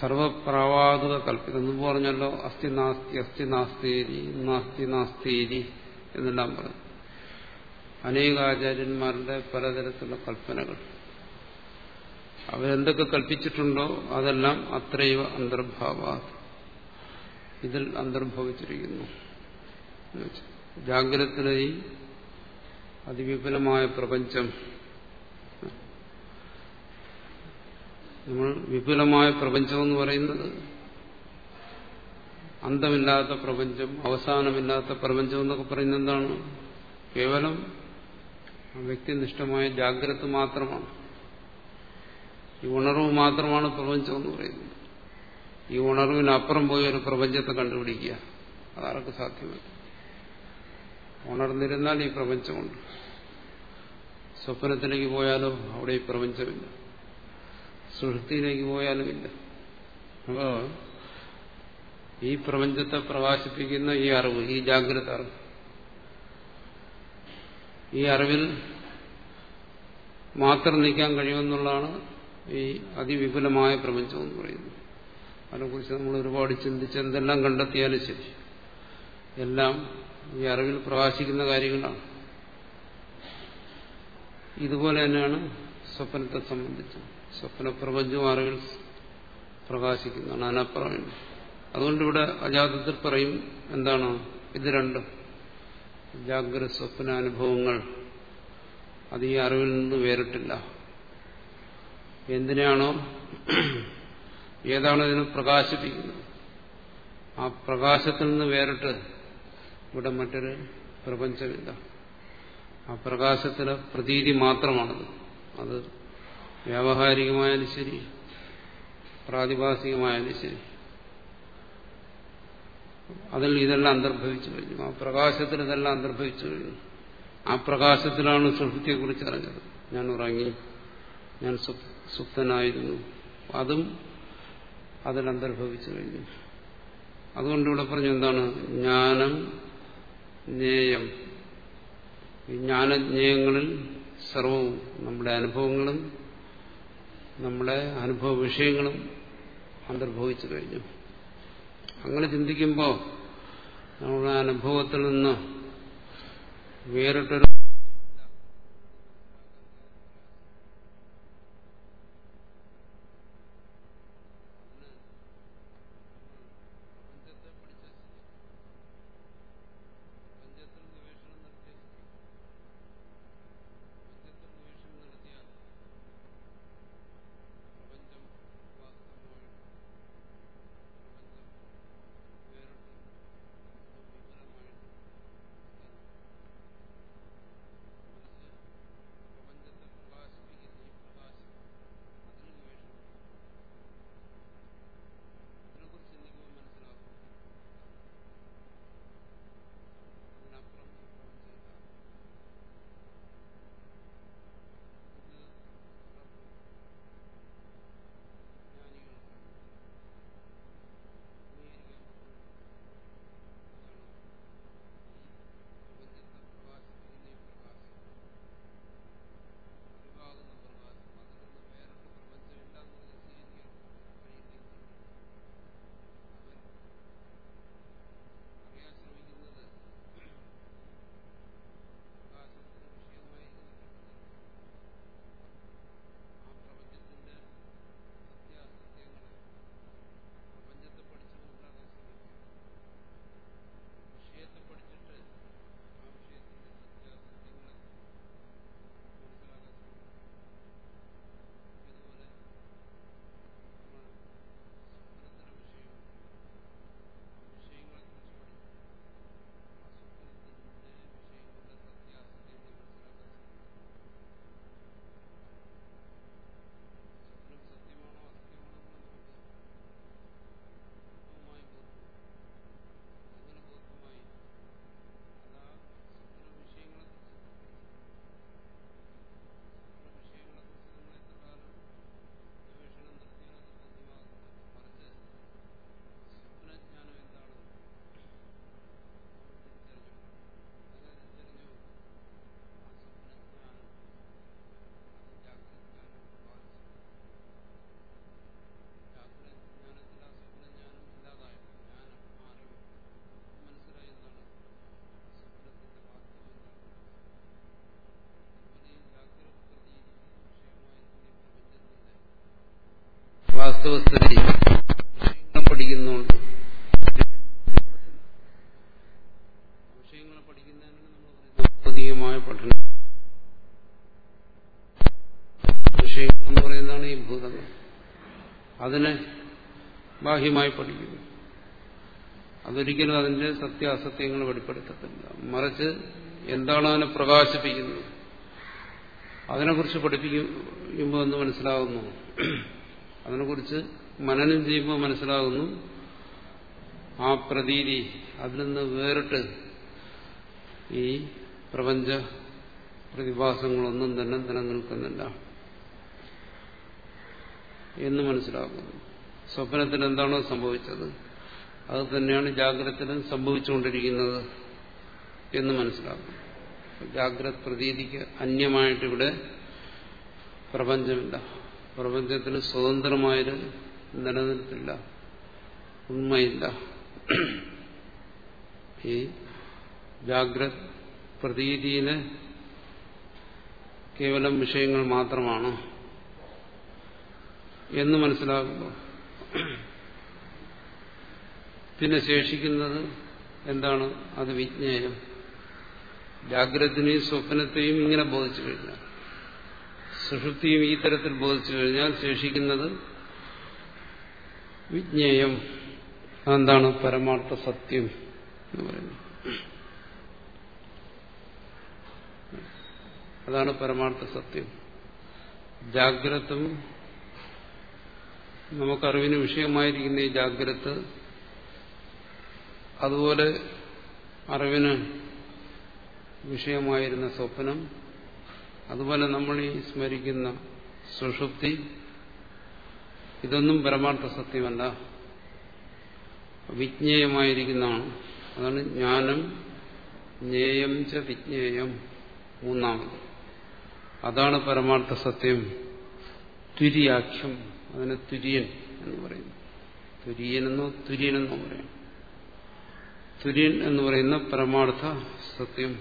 സർവപ്രവാതുക കൽപ്പിതം എന്ന് പറഞ്ഞല്ലോ. അസ്ഥി നാസ്തി അസ്ഥി നാസ്തീരി നാസ്തി നാസ്തീരി എന്നെല്ലാം പറഞ്ഞു. അനേകാചാര്യന്മാരുടെ പലതരത്തിലുള്ള കൽപ്പനകൾ. അവരെന്തൊക്കെ കൽപ്പിച്ചിട്ടുണ്ടോ അതെല്ലാം അത്രയോ അന്തർഭാവ ഇതിൽ അന്തർഭവിച്ചിരിക്കുന്നു. ജാഗ്രതയിൽ അതിവിപുലമായ പ്രപഞ്ചം നമ്മൾ വിപുലമായ പ്രപഞ്ചമെന്ന് പറയുന്നത് അന്തമില്ലാത്ത പ്രപഞ്ചം അവസാനമില്ലാത്ത പ്രപഞ്ചം എന്നൊക്കെ പറയുന്നത് എന്താണ്? കേവലം വ്യക്തിനിഷ്ഠമായ ജാഗ്രത മാത്രമാണ്. ഈ ഉണർവ് മാത്രമാണ് പ്രപഞ്ചം എന്ന് പറയുന്നത്. ഈ ഉണർവിനപ്പുറം പോയി ഒരു പ്രപഞ്ചത്തെ കണ്ടുപിടിക്കുക. അതാർക്ക് സാധ്യമല്ല. ഉണർന്നിരുന്നാൽ ഈ പ്രപഞ്ചമുണ്ട്. സ്വപ്നത്തിലേക്ക് പോയാലോ അവിടെ ഈ പ്രപഞ്ചമില്ല. സുഹൃത്തിയിലേക്ക് പോയാലും ഇല്ല. അപ്പോ ഈ പ്രപഞ്ചത്തെ പ്രകാശിപ്പിക്കുന്ന ഈ അറിവ് ഈ ജാഗ്രത അറിവ്. ഈ അറിവിൽ മാത്രം നീക്കാൻ കഴിയുമെന്നുള്ളതാണ് ഈ അതിവിപുലമായ പ്രപഞ്ചം എന്ന് പറയുന്നത്. അതിനെക്കുറിച്ച് നമ്മൾ ഒരുപാട് ചിന്തിച്ച് എന്തെല്ലാം കണ്ടെത്തിയാലും ശരി. എല്ലാം ഈ അറിവിൽ പ്രകാശിക്കുന്ന കാര്യങ്ങളാണ്. ഇതുപോലെ തന്നെയാണ് സ്വപ്നത്തെ സംബന്ധിച്ച്. സ്വപ്ന പ്രപഞ്ചവും അറിവിൽ പ്രകാശിക്കുന്നതാണ് അനപ്രമേയം അതുകൊണ്ട് ഇവിടെ അജാതത്തിൽ പറയും എന്താണ്? ഇത് രണ്ടും. ജാഗ്ര സ്വപ്ന അനുഭവങ്ങൾ അത് ഈ അറിവിൽ നിന്ന് വേറിട്ടില്ല. എന്തിനാണോ? ഏതാണോ ഇതിനെ പ്രകാശിപ്പിക്കുന്നത്? ആ പ്രകാശത്തിൽ നിന്ന് വേറിട്ട് ഇവിടെ മറ്റൊരു പ്രപഞ്ചമില്ല. ആ പ്രകാശത്തിലെ പ്രതീതി മാത്രമാണത്. അത് വ്യാവഹാരികമായാലും ശരി പ്രാതിഭാസികമായാലും ശരി. അതിൽ ഇതെല്ലാം അന്തർഭവിച്ചു കഴിഞ്ഞു. ആ പ്രകാശത്തിൽ ഇതെല്ലാം അന്തർഭവിച്ചു കഴിഞ്ഞു. ആ പ്രകാശത്തിലാണ് സുഹൃത്തിയെക്കുറിച്ച് അറിഞ്ഞത്. ഞാൻ ഉറങ്ങി ഞാൻ സുപ്തനായിരുന്നു. അതും അതിൽ അന്തർഭവിച്ചു കഴിഞ്ഞു. അതുകൊണ്ട് ഇവിടെ പറഞ്ഞു എന്താണ്? ജ്ഞാനം ജ്ഞേയം. ഈ ജ്ഞാനജ്ഞേയങ്ങളിൽ സർവവും നമ്മുടെ അനുഭവങ്ങളും നമ്മുടെ അനുഭവ വിഷയങ്ങളും അന്തർഭവിച്ചു കഴിഞ്ഞു. അങ്ങനെ ചിന്തിക്കുമ്പോൾ നമ്മുടെ അനുഭവത്തിൽ നിന്ന് വേറിട്ടൊരു വാസ്തവസ്ഥിതി പഠിക്കുന്നുണ്ട് വിഷയങ്ങളെ പഠിക്കുന്നതിനാണ് നമ്മൾ പഠനം. വിഷയങ്ങൾ എന്ന് പറയുന്നതാണ് ഈ ഭൂതങ്ങൾ. അതിനെ ബാഹ്യമായി പഠിക്കുന്നു. അതൊരിക്കലും അതിന്റെ സത്യാസത്യങ്ങൾ വെളിപ്പെടുത്തത്തില്ല. മറിച്ച് എന്താണ് അതിനെ പ്രകാശിപ്പിക്കുന്നത്? അതിനെക്കുറിച്ച് പഠിപ്പിക്കുമ്പോൾ എന്ന് മനസ്സിലാകുന്നു അതിനെക്കുറിച്ച് മനനം ചെയ്യുമ്പോൾ മനസ്സിലാകുന്നു. ആ പ്രതീതി അതിൽ നിന്ന് വേറിട്ട് ഈ പ്രപഞ്ച പ്രതിഭാസങ്ങളൊന്നും തന്നെ നിലനിൽക്കുന്നില്ല എന്ന് മനസ്സിലാക്കുന്നു. സ്വപ്നത്തിൽ എന്താണോ സംഭവിച്ചത് അത് തന്നെയാണ് ജാഗ്രതത്തിലും സംഭവിച്ചുകൊണ്ടിരിക്കുന്നത് എന്ന് മനസ്സിലാക്കുന്നു. ജാഗ്രത പ്രതീതിക്ക് അന്യമായിട്ടിവിടെ പ്രപഞ്ചമില്ല. പ്രപഞ്ചത്തിന് സ്വതന്ത്രമായൊരു നിലനിൽപ്പില്ല. ഉണ്മയില്ല ഈ ജാഗ്രത് പ്രതീതിയിലെ കേവലം വിഷയങ്ങൾ മാത്രമാണ് എന്ന് മനസ്സിലാകുന്നു. പിന്നെ ശേഷിക്കുന്നത് എന്താണ്? അത് വിജ്ഞേയം. ജാഗ്രതത്തിനെയും സ്വപ്നത്തെയും ഇങ്ങനെ ബോധിച്ചു കഴിഞ്ഞാൽ സുഷുപ്തിയും ഈ തരത്തിൽ ബോധിച്ചു കഴിഞ്ഞാൽ ശേഷിക്കുന്നത് വിജ്ഞേയം അതെന്താണ് പരമാർത്ഥ സത്യം എന്ന് പറയുന്നത്. അതാണ് പരമാർത്ഥ സത്യം. ജാഗ്രതും നമുക്കറിവിന് വിഷയമായിരിക്കുന്ന ഈ ജാഗ്രത് അതുപോലെ അറിവിന് വിഷയമായിരുന്ന സ്വപ്നം അതുപോലെ നമ്മൾ ഈ സ്മരിക്കുന്ന സുഷുപ്തി ഇതൊന്നും പരമാർത്ഥ സത്യമല്ല. വിജ്ഞേയമായിരിക്കുന്നതാണ്. അതാണ് ജ്ഞാനം ജ്ഞേയം ച വിജ്ഞേയം. മൂന്നാമത്. അതാണ് പരമാർത്ഥ സത്യം. തുര്യാഖ്യം. അതിന് തുര്യൻ എന്ന് പറയുന്നു. തുര്യനെന്നോ തുര്യനെന്നോ പറയാം. തുര്യൻ എന്ന് പറയുന്ന പരമാർത്ഥ സത്യം.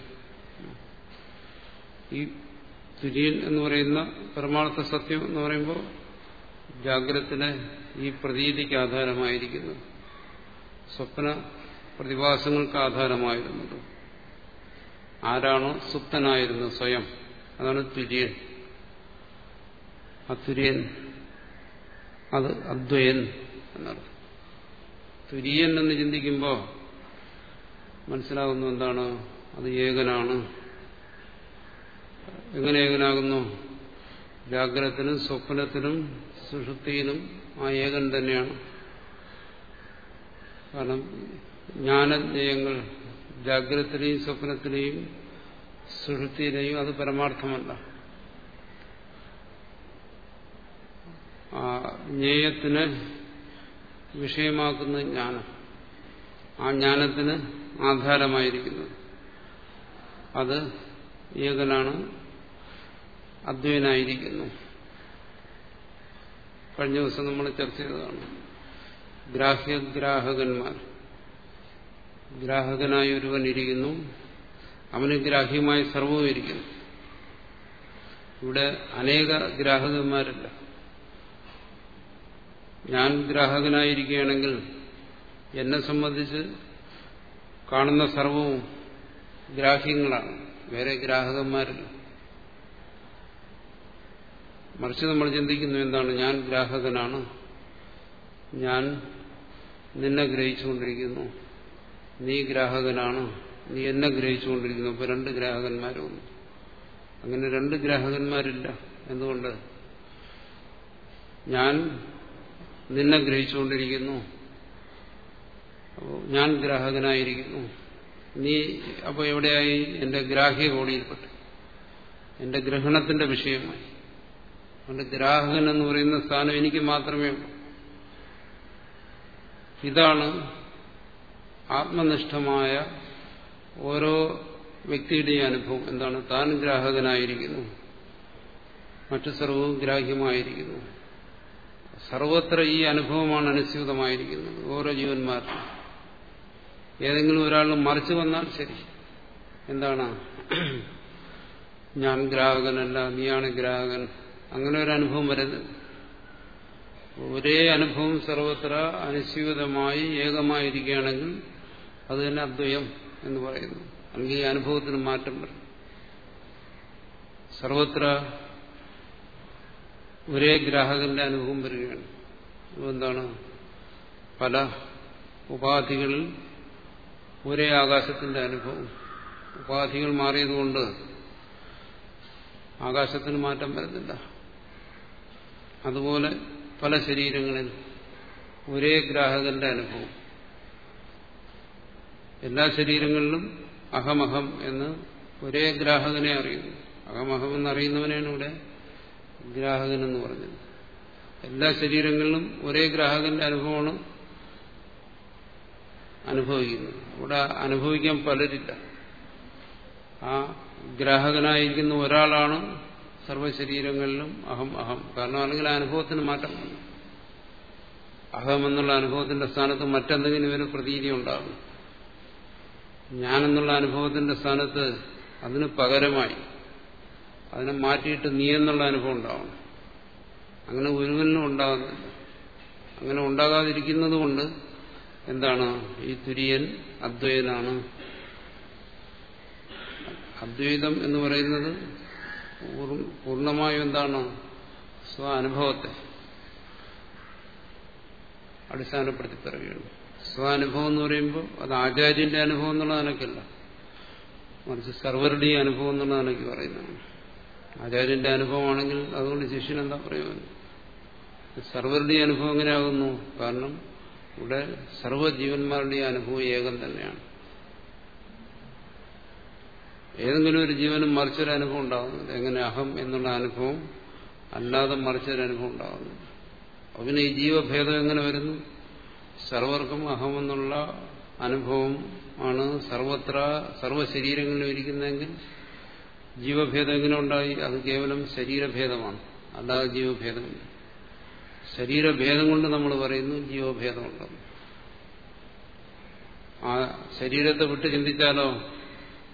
ഈ തുര്യൻ എന്ന് പറയുന്ന പരമാർത്ഥ സത്യം എന്ന് പറയുമ്പോൾ ജാഗ്രതത്തിലെ ഈ പ്രതീതിക്ക് ആധാരമായിരിക്കുന്നു. സ്വപ്ന പ്രതിഭാസങ്ങൾക്ക് ആധാരമായിരുന്നത്. ആരാണോ സുപ്തനായിരുന്നത് സ്വയം. അതാണ് തുര്യൻ. അതുര്യൻ അത് അദ്വയൻ എന്നർത്ഥം. തുര്യൻ എന്ന് ചിന്തിക്കുമ്പോൾ മനസ്സിലാകുന്നു എന്താണ്? അത് ഏകനാണ്. എങ്ങനെ ഏകനാകുന്നു ജാഗ്രതത്തിനും സ്വപ്നത്തിനും സുഷുപ്തിയിലും ആ ഏകൻ തന്നെയാണ്. കാരണം ജ്ഞാനജ്ഞയങ്ങൾ ജാഗ്രതത്തിലെയും സ്വപ്നത്തിലെയും സുഷുപ്തിയിലെയും അത് പരമാർത്ഥമല്ല. ആ ജ്ഞേയത്തിന് വിഷയമാക്കുന്ന ജ്ഞാനം ആ ജ്ഞാനത്തിന് ആധാരമായിരിക്കുന്നത്. അത് ഏകനാണ് അദ്വൈനായിരിക്കുന്നു. കഴിഞ്ഞ ദിവസം നമ്മൾ ചർച്ച ചെയ്തതാണ്. ഗ്രാഹ്യഗ്രാഹകന്മാർ. ഗ്രാഹകനായി ഒരുവൻ ഇരിക്കുന്നു. അവന് ഗ്രാഹ്യമായ സർവവും ഇരിക്കുന്നു. ഇവിടെ അനേക ഗ്രാഹകന്മാരില്ല. ഞാൻ ഗ്രാഹകനായിരിക്കുകയാണെങ്കിൽ എന്നെ സംബന്ധിച്ച് കാണുന്ന സർവവും ഗ്രാഹ്യങ്ങളാണ്. വേറെ ഗ്രാഹകന്മാരില്ല മറിച്ച് നമ്മൾ ചിന്തിക്കുന്നു എന്താണ് ഞാൻ ഗ്രാഹകനാണ്? ഞാൻ നിന്നെ ഗ്രഹിച്ചുകൊണ്ടിരിക്കുന്നു. നീ ഗ്രാഹകനാണ്. നീ എന്നെ ഗ്രഹിച്ചുകൊണ്ടിരിക്കുന്നു. അപ്പോൾ രണ്ട് ഗ്രാഹകന്മാരും. അങ്ങനെ രണ്ട് ഗ്രാഹകന്മാരില്ല. എന്തുകൊണ്ട്? ഞാൻ നിന്നെ ഗ്രഹിച്ചുകൊണ്ടിരിക്കുന്നു. അപ്പോൾ ഞാൻ ഗ്രാഹകനായിരിക്കുന്നു. നീ അപ്പോൾ എവിടെയായി? എന്റെ ഗ്രാഹ്യ കോടിയിൽപ്പെട്ടു. എന്റെ ഗ്രഹണത്തിന്റെ വിഷയമായി. അതുകൊണ്ട് ഗ്രാഹകൻ എന്ന് പറയുന്ന സ്ഥാനം എനിക്ക് മാത്രമേ ഉള്ളൂ. ഇതാണ് ആത്മനിഷ്ഠമായ ഓരോ വ്യക്തിയുടെയും അനുഭവം. എന്താണ്? താൻ ഗ്രാഹകനായിരിക്കുന്നു. മറ്റു സർവവും ഗ്രാഹ്യമായിരിക്കുന്നു. സർവത്ര ഈ അനുഭവമാണ് അനുസ്യൂതമായിരിക്കുന്നത്. ഓരോ ജീവന്മാർക്കും. ഏതെങ്കിലും ഒരാൾ മറിച്ചു വന്നാൽ ശരി. എന്താണ്? ഞാൻ ഗ്രാഹകനല്ല നീയാണ് ഗ്രാഹകൻ. അങ്ങനെ ഒരു അനുഭവം വരുന്നത്. ഒരേ അനുഭവം സർവത്ര അനുസ്യൂതമായി ഏകമായിരിക്കുകയാണെങ്കിൽ അത് തന്നെ അദ്വയം എന്ന് പറയുന്നു. അല്ലെങ്കിൽ ഈ അനുഭവത്തിന് മാറ്റം വരും. സർവത്ര ഒരേ ഗ്രാഹകന്റെ അനുഭവം വരികയാണ്. എന്താണ് പല ഉപാധികളിൽ ഒരേ ആകാശത്തിന്റെ അനുഭവം. ഉപാധികൾ മാറിയതുകൊണ്ട് ആകാശത്തിന് മാറ്റം വരുന്നില്ല. അതുപോലെ പല ശരീരങ്ങളിൽ ഒരേ ഗ്രാഹകന്റെ അനുഭവം. എല്ലാ ശരീരങ്ങളിലും അഹമഹം എന്ന് ഒരേ ഗ്രാഹകനെ അറിയുന്നു. അഹമഹം എന്നറിയുന്നവനെയാണ് ഇവിടെ ഗ്രാഹകൻ എന്ന് പറഞ്ഞത്. എല്ലാ ശരീരങ്ങളിലും ഒരേ ഗ്രാഹകന്റെ അനുഭവമാണ് അനുഭവിക്കുന്നത് ഇവിടെ അനുഭവിക്കാൻ പലരില്ല. ആ ഗ്രാഹകനായിരിക്കുന്ന ഒരാളാണ് സർവശരീരങ്ങളിലും അഹം അഹം. കാരണം അല്ലെങ്കിൽ അനുഭവത്തിന് മാറ്റം വന്നു. അഹം എന്നുള്ള അനുഭവത്തിന്റെ സ്ഥാനത്ത് മറ്റെന്തെങ്കിലും ഇവന് പ്രതീതി ഉണ്ടാകും. ഞാനെന്നുള്ള അനുഭവത്തിന്റെ സ്ഥാനത്ത് അതിന് പകരമായി അതിനെ മാറ്റിയിട്ട് നീ എന്നുള്ള അനുഭവം ഉണ്ടാവണം. അങ്ങനെ ഒരുവനും ഉണ്ടാകുന്നില്ല. അങ്ങനെ ഉണ്ടാകാതിരിക്കുന്നത് കൊണ്ട് എന്താണ്? ഈ തുര്യൻ അദ്വൈതാണ്. അദ്വൈതം എന്ന് പറയുന്നത് പൂർണമായും എന്താണ്? സ്വ അനുഭവത്തെ അടിസ്ഥാനപ്പെടുത്തി പറയുകയാണ്. സ്വാനുഭവം എന്ന് പറയുമ്പോൾ അത് ആചാര്യന്റെ അനുഭവം എന്നുള്ള നിലയ്ക്കല്ല മറിച്ച് സർവരുടെയും അനുഭവം എന്നുള്ള നിലയ്ക്ക് പറയുന്നതാണ്. ആചാര്യന്റെ അനുഭവമാണെങ്കിൽ അതുകൊണ്ട് ശിഷ്യൻ എന്താ പറയുക സർവരുടെയും അനുഭവം എങ്ങനെയാകുന്നു കാരണം ഇവിടെ സർവജീവന്മാരുടെയും അനുഭവം ഏകം തന്നെയാണ്. ഏതെങ്കിലും ഒരു ജീവനും മറിച്ചൊരു അനുഭവം ഉണ്ടാകുന്നത് എങ്ങനെ അഹം എന്നുള്ള അനുഭവം അല്ലാതെ മറിച്ചൊരു അനുഭവം ഉണ്ടാകുന്നു അതിന് ഈ ജീവഭേദം എങ്ങനെ വരുന്നു? സർവർക്കും അഹം എന്നുള്ള അനുഭവം ആണ് സർവത്ര സർവശരീരങ്ങളിലും ഇരിക്കുന്നതെങ്കിൽ ജീവഭേദം എങ്ങനെ ഉണ്ടായി? അത് കേവലം ശരീരഭേദമാണ്. അല്ലാതെ ജീവഭേദമില്ല. ശരീരഭേദം കൊണ്ട് നമ്മൾ പറയുന്നു ജീവഭേദമുണ്ടെന്ന് ആ ശരീരത്തെ വിട്ട് ചിന്തിച്ചാലോ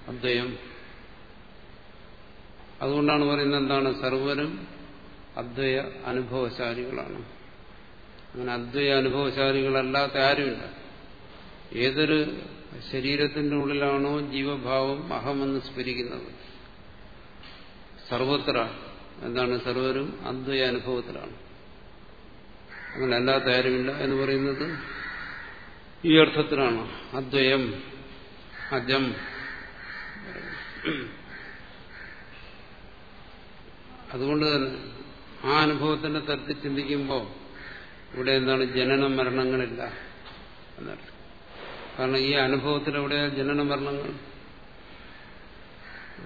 അദ്വയം? അതുകൊണ്ടാണ് പറയുന്നത് എന്താണ്? സർവരും അദ്വയ അനുഭവശാലികളാണ്. അങ്ങനെ അദ്വയ അനുഭവശാലികളല്ലാത്ത ആരുമില്ല. ഏതൊരു ശരീരത്തിന്റെ ഉള്ളിലാണോ ജീവഭാവം അഹമെന്ന് സ്ഫരിക്കുന്നത്. സർവത്ര എന്താണ്? സർവരും അദ്വയ അനുഭവത്തിലാണ്. അങ്ങനെ അല്ലാത്ത ആരുമില്ല എന്ന് പറയുന്നത് ഈ അർത്ഥത്തിലാണ്. അദ്വയം അജം. അതുകൊണ്ട് തന്നെ ആ അനുഭവത്തിന്റെ തരത്തിൽ ചിന്തിക്കുമ്പോൾ ഇവിടെ എന്താണ് ജനന മരണങ്ങളില്ല എന്നർത്ഥം. കാരണം ഈ അനുഭവത്തിൽ എവിടെ ജനന മരണങ്ങൾ?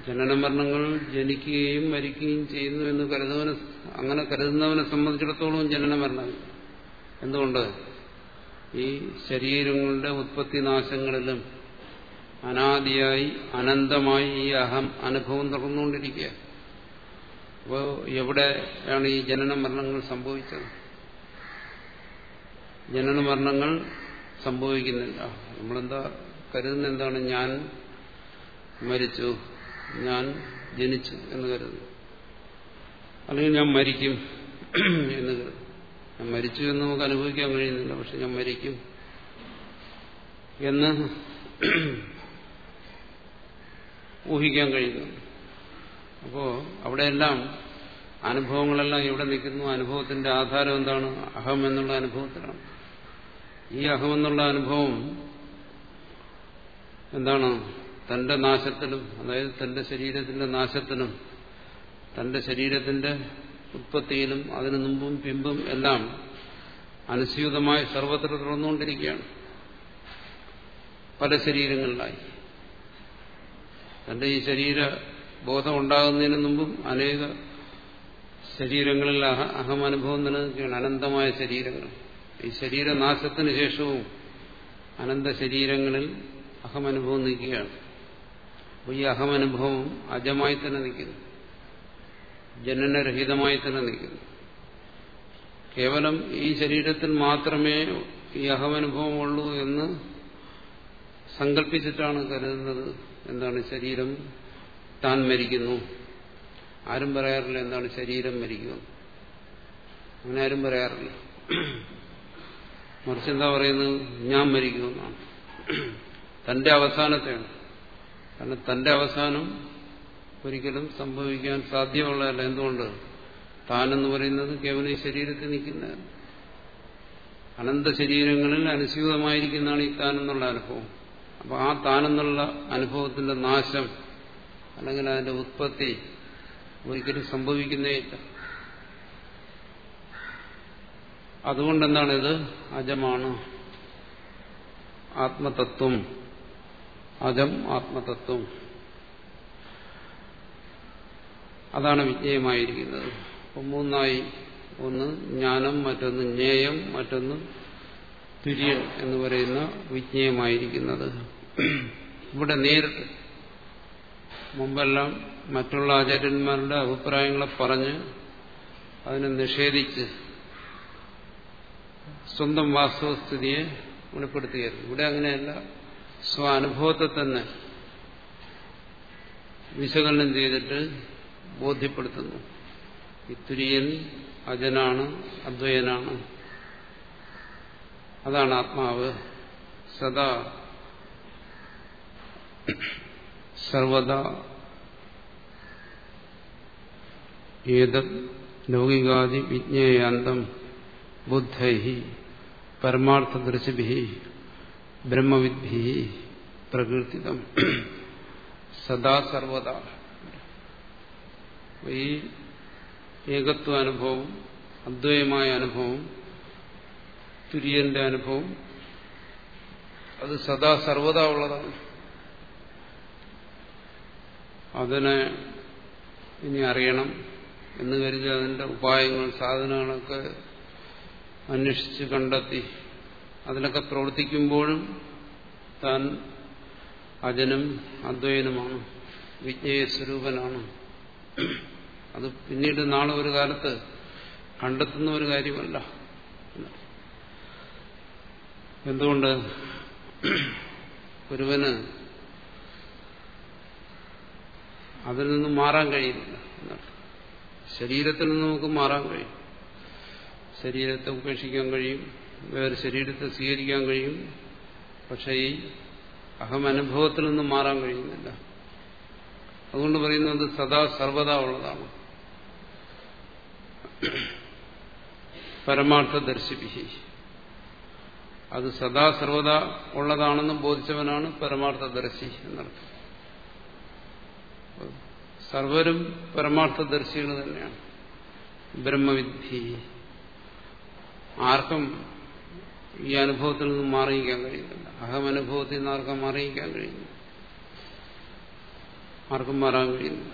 ജനന മരണങ്ങൾ ജനിക്കുകയും മരിക്കുകയും ചെയ്യുന്നു എന്ന് കരുതുന്നവനെ അങ്ങനെ കരുതുന്നവനെ സംബന്ധിച്ചിടത്തോളം ജനന മരണങ്ങൾ. എന്തുകൊണ്ട്? ഈ ശരീരങ്ങളുടെ ഉത്പത്തി നാശങ്ങളിലും അനാദിയായി അനന്തമായി ഈ അഹം അനുഭവം തുടർന്നുകൊണ്ടിരിക്കുക അപ്പോൾ എവിടെയാണ് ഈ ജനന മരണങ്ങൾ സംഭവിച്ചത്? ജനന മരണങ്ങൾ സംഭവിക്കുന്നില്ല. നമ്മളെന്താ കരുതുന്ന എന്താണ്? ഞാൻ മരിച്ചു. ഞാൻ ജനിച്ചു എന്ന് കരുതുന്നു. അല്ലെങ്കിൽ ഞാൻ മരിക്കും എന്ന് കരുതുന്നു. ഞാൻ മരിച്ചു എന്ന് നമുക്ക് അനുഭവിക്കാൻ കഴിയുന്നില്ല പക്ഷെ ഞാൻ മരിക്കും. എന്ന് ഊഹിക്കാൻ കഴിയുന്നു. അപ്പോ അവിടെയെല്ലാം അനുഭവങ്ങളെല്ലാം ഇവിടെ നിൽക്കുന്നു. അനുഭവത്തിന്റെ ആധാരം എന്താണ്? അഹം എന്നുള്ള അനുഭവത്തിലാണ്. ഈ അഹം എന്നുള്ള അനുഭവം എന്താണ്? തന്റെ നാശത്തിലും അതായത് തന്റെ ശരീരത്തിന്റെ നാശത്തിനും തന്റെ ശരീരത്തിന്റെ ഉത്പത്തിയിലും അതിനു മുമ്പും പിമ്പും എല്ലാം അനുസ്യൂതമായി സർവത്ര തുറന്നുകൊണ്ടിരിക്കുകയാണ് പല ശരീരങ്ങളിലായി. തന്റെ ഈ ശരീര ബോധം ഉണ്ടാകുന്നതിന് മുമ്പും അനേക ശരീരങ്ങളിൽ അഹ അനുഭവം നിലനിൽക്കുകയാണ്. അനന്തമായ ശരീരങ്ങൾ. ഈ ശരീരനാശത്തിന് ശേഷവും അനന്ത ശരീരങ്ങളിൽ അഹമനുഭവം നിൽക്കുകയാണ്. അപ്പോൾ ഈ അഹമനുഭവം അജമായി തന്നെ നിൽക്കുന്നു. ജനനരഹിതമായി തന്നെ നിൽക്കുന്നു. കേവലം ഈ ശരീരത്തിൽ മാത്രമേ ഈ അഹമനുഭവം ഉള്ളൂ എന്ന് സങ്കല്പിച്ചിട്ടാണ് കരുതുന്നത്. എന്താണ് ശരീരം? താൻ മരിക്കുന്നു. ആരും പറയാറില്ല എന്താണ് ശരീരം മരിക്കുന്നു. അങ്ങനെ ആരും പറയാറില്ല. മറിച്ച് എന്താ പറയുന്നത്? ഞാൻ മരിക്കുമെന്നാണ് തന്റെ അവസാനത്തെയാണ്. കാരണം തന്റെ അവസാനം ഒരിക്കലും സംഭവിക്കാൻ സാധ്യമുള്ളതല്ല എന്തുകൊണ്ട്? താനെന്ന് പറയുന്നത് കേവലം ശരീരത്തിൽ നിൽക്കുന്ന അനന്ത ശരീരങ്ങളിൽ അനുസ്യൂതമായിരിക്കുന്നതാണ് ഈ താനെന്നുള്ള അനുഭവം. അപ്പൊ ആ താനെന്നുള്ള അനുഭവത്തിന്റെ നാശം അല്ലെങ്കിൽ അതിന്റെ ഉത്പത്തി ഒരിക്കലും സംഭവിക്കുന്നേയില്ല. അതുകൊണ്ടെന്താണ് ഇത് അജമാണ് ആത്മതത്വം. അജം ആത്മതത്വം. അതാണ് വിജ്ഞേയമായിരിക്കുന്നത് അപ്പം മൂന്നായി. ഒന്ന് ജ്ഞാനം മറ്റൊന്ന് ജ്ഞേയം മറ്റൊന്ന് തുര്യൻ എന്ന് പറയുന്ന വിജ്ഞേയമായിരിക്കുന്നത്. ഇവിടെ നേരിട്ട് മുമ്പെല്ലാം മറ്റുള്ള ആചാര്യന്മാരുടെ അഭിപ്രായങ്ങളെ പറഞ്ഞ് അതിനെ നിഷേധിച്ച് സ്വന്തം വാസ്തവസ്ഥിതിയെ വെളിപ്പെടുത്തുകയായിരുന്നു ഇവിടെ അങ്ങനെയല്ല. സ്വാനുഭവത്തെ തന്നെ വിശകലനം ചെയ്തിട്ട് ബോധ്യപ്പെടുത്തുന്നു. ഈ തുര്യൻ അജനാണ് അദ്വയനാണ്. അതാണ് ആത്മാവ്. സദാ സർവദാ ഏതത് ലൗകികാദി വിജ്ഞേയാന്തം ബുദ്ധൈ പരമാർത്ഥദൃശിഭി ബ്രഹ്മവിദ്ഭി പ്രകീർത്തിതം. സദാ സർവദ. ഈ ഏകത്വ അനുഭവം അദ്വയമായ അനുഭവം തുര്യന്റെ അനുഭവം അത് സദാ സർവതാ ഉള്ളതാണ്. അതിനെ ഇനി അറിയണം എന്ന് കരുതി അതിന്റെ ഉപായങ്ങൾ സാധനങ്ങളൊക്കെ അന്വേഷിച്ച് കണ്ടെത്തി. അതിലൊക്കെ പ്രവർത്തിക്കുമ്പോഴും താൻ അജനും അദ്വൈനുമാണ് വിജ്ഞേയ സ്വരൂപനാണ് അത് പിന്നീട് നാളെ ഒരു കാലത്ത് കണ്ടെത്തുന്ന ഒരു കാര്യമല്ല. എന്തുകൊണ്ട്? ഒരുവന് അതിൽ നിന്നും മാറാൻ കഴിയുന്നില്ല. ശരീരത്തിൽ നിന്ന് നമുക്ക് മാറാൻ കഴിയും. ശരീരത്തെ ഉപേക്ഷിക്കാൻ കഴിയും. വേറെ ശരീരത്തെ സ്വീകരിക്കാൻ കഴിയും. പക്ഷേ ഈ അഹമനുഭവത്തിൽ നിന്നും മാറാൻ കഴിയുന്നില്ല. അതുകൊണ്ട് പറയുന്നത് സദാ സർവദാ ഉള്ളതാണ്. പരമാർത്ഥ ദർശിപ്പിഹി അത് സദാ സർവദാ ഉള്ളതാണെന്ന് ബോധിച്ചവനാണ് പരമാർത്ഥദർശി എന്നർത്ഥം. സർവരും പരമാർത്ഥദർശികൾ തന്നെയാണ്. ബ്രഹ്മവിദ്ധി. ആർക്കും ഈ അനുഭവത്തിൽ നിന്നും മാറിയിക്കാൻ കഴിയുന്നില്ല. അഹമനുഭവത്തിൽ നിന്ന് ആർക്കും മാറിയിക്കാൻ കഴിയുന്നു ആർക്കും മാറാൻ കഴിയുന്നില്ല.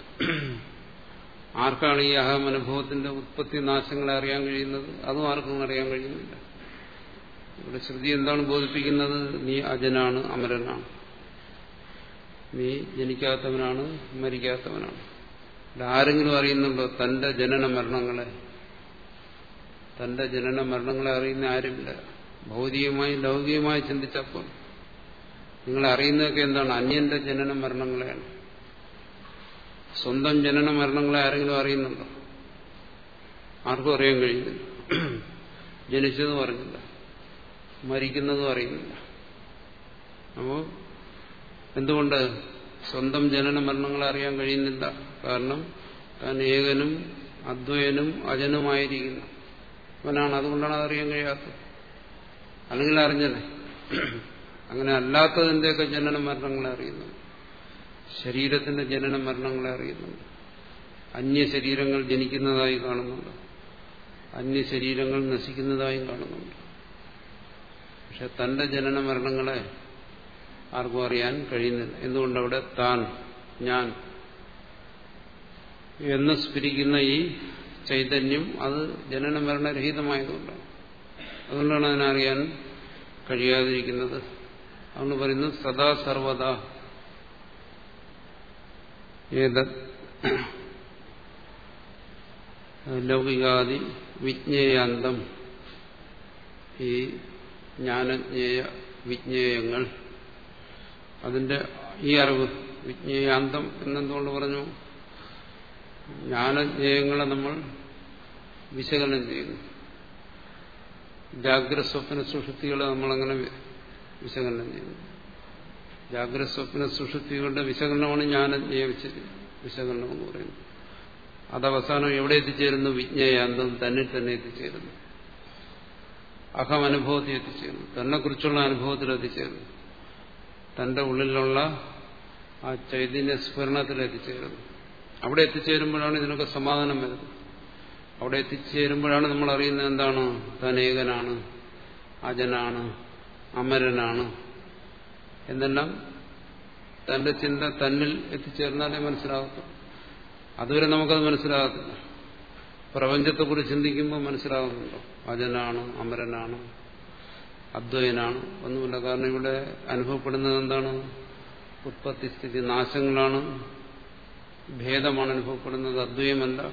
ആർക്കാണ് ഈ അഹമനുഭവത്തിന്റെ ഉത്പത്തി നാശങ്ങളെ അറിയാൻ കഴിയുന്നത്? അതും ആർക്കും അറിയാൻ കഴിയുന്നില്ല. ഇവിടെ ശ്രുതി എന്താണ് ബോധിപ്പിക്കുന്നത്? നീ അജനാണ് അമരനാണ്. നീ ജനിക്കാത്തവനാണ് മരിക്കാത്തവനാണ്. ഇവിടെ ആരെങ്കിലും അറിയുന്നുണ്ടോ തന്റെ ജനന മരണങ്ങളെ? തന്റെ ജനന മരണങ്ങളെ അറിയുന്ന ആരുമില്ല. ഭൗതികമായി ലൗകികമായി ചിന്തിച്ചപ്പോൾ നിങ്ങളെ അറിയുന്നതൊക്കെ എന്താണ്? അന്യന്റെ ജനന മരണങ്ങളെയാണ്. സ്വന്തം ജനന മരണങ്ങളെ ആരെങ്കിലും അറിയുന്നുണ്ടോ? ആർക്കും അറിയാൻ കഴിയുന്നില്ല. ജനിച്ചതും അറിഞ്ഞില്ല മരിക്കുന്നതും അറിയുന്നില്ല. അപ്പോ എന്തുകൊണ്ട് സ്വന്തം ജനന മരണങ്ങളെ അറിയാൻ കഴിയുന്നില്ല? കാരണം താൻ ഏകനും അദ്വയനും അജനുമായിരിക്കുന്നു. അവനാണ്. അതുകൊണ്ടാണ് അതറിയാൻ കഴിയാത്തത്. അല്ലെങ്കിൽ അറിഞ്ഞല്ലേ അങ്ങനെ അല്ലാത്തതിന്റെയൊക്കെ ജനന മരണങ്ങളെ അറിയുന്നു. ശരീരത്തിന്റെ ജനന മരണങ്ങളെ അറിയുന്നുണ്ട്. അന്യ ശരീരങ്ങൾ ജനിക്കുന്നതായി കാണുന്നുണ്ട്. അന്യ ശരീരങ്ങൾ നശിക്കുന്നതായും കാണുന്നുണ്ട്. പക്ഷെ തന്റെ ജനന മരണങ്ങളെ ആർക്കും അറിയാൻ കഴിയുന്നില്ല. എന്തുകൊണ്ടവിടെ താൻ ഞാൻ എന്ന് സ്ഫിരിക്കുന്ന ഈ ചൈതന്യം അത് ജനന മരണരഹിതമായതുകൊണ്ടാണ്. അതുകൊണ്ടാണ് അതിനറിയാൻ കഴിയാതിരിക്കുന്നത്. അതുകൊണ്ട് പറയുന്നത് സദാ സർവദാ ഏത? ലൗകികാദി വിജ്ഞേയാന്തം. ഈ ജ്ഞാനജ്ഞേയ വിജ്ഞേയങ്ങൾ. അതിന്റെ ഈ അറിവ് വിജ്ഞേയാന്തം എന്നെന്തുകൊണ്ട് പറഞ്ഞു? ജ്ഞാനജ്ഞേയങ്ങളെ നമ്മൾ വിശകലനം ചെയ്യുന്നു. ജാഗ്രസ്വപ്ന സുഷുപ്തികളെ നമ്മളങ്ങനെ വിശകലനം ചെയ്യുന്നു. ജാഗ്രത സ്വപ്ന സുഷുപ്തികളുടെ വിശകലനമാണ് ഞാൻ ജ്ഞാനജ്ഞേയ വിശകലനം എന്ന് പറയുന്നത്. അതവസാനം എവിടെ എത്തിച്ചേരുന്നു? വിജ്ഞയാന്തം തന്നിൽ തന്നെ എത്തിച്ചേരുന്നു. അഹം അനുഭവത്തിൽ എത്തിച്ചേരുന്നു. തന്നെക്കുറിച്ചുള്ള അനുഭവത്തിൽ എത്തിച്ചേരുന്നു. തന്റെ ഉള്ളിലുള്ള ആ ചൈതന്യ സ്ഫുരണത്തിൽ എത്തിച്ചേരുന്നു. അവിടെ എത്തിച്ചേരുമ്പോഴാണ് ഇതിനൊക്കെ സമാധാനം വരുന്നത്. അവിടെ എത്തിച്ചേരുമ്പോഴാണ് നമ്മൾ അറിയുന്നത് എന്താണ്? തനേകനാണ് അജനാണ് അമരനാണ് എന്നെല്ലാം തന്റെ ചിന്ത തന്നിൽ എത്തിച്ചേർന്നാലേ മനസ്സിലാകത്തുള്ളൂ അതുവരെ നമുക്കത് മനസ്സിലാകത്തില്ല. പ്രപഞ്ചത്തെക്കുറിച്ച് ചിന്തിക്കുമ്പോൾ മനസ്സിലാകുന്നുണ്ടോ അജനാണ് അമരനാണ് അദ്വൈനാണ് ഒന്നുമില്ല. കാരണം ഇവിടെ അനുഭവപ്പെടുന്നത് എന്താണ്? ഉത്പത്തി സ്ഥിതി നാശങ്ങളാണ്. ഭേദമാണ് അനുഭവപ്പെടുന്നത്. അദ്വയമല്ല.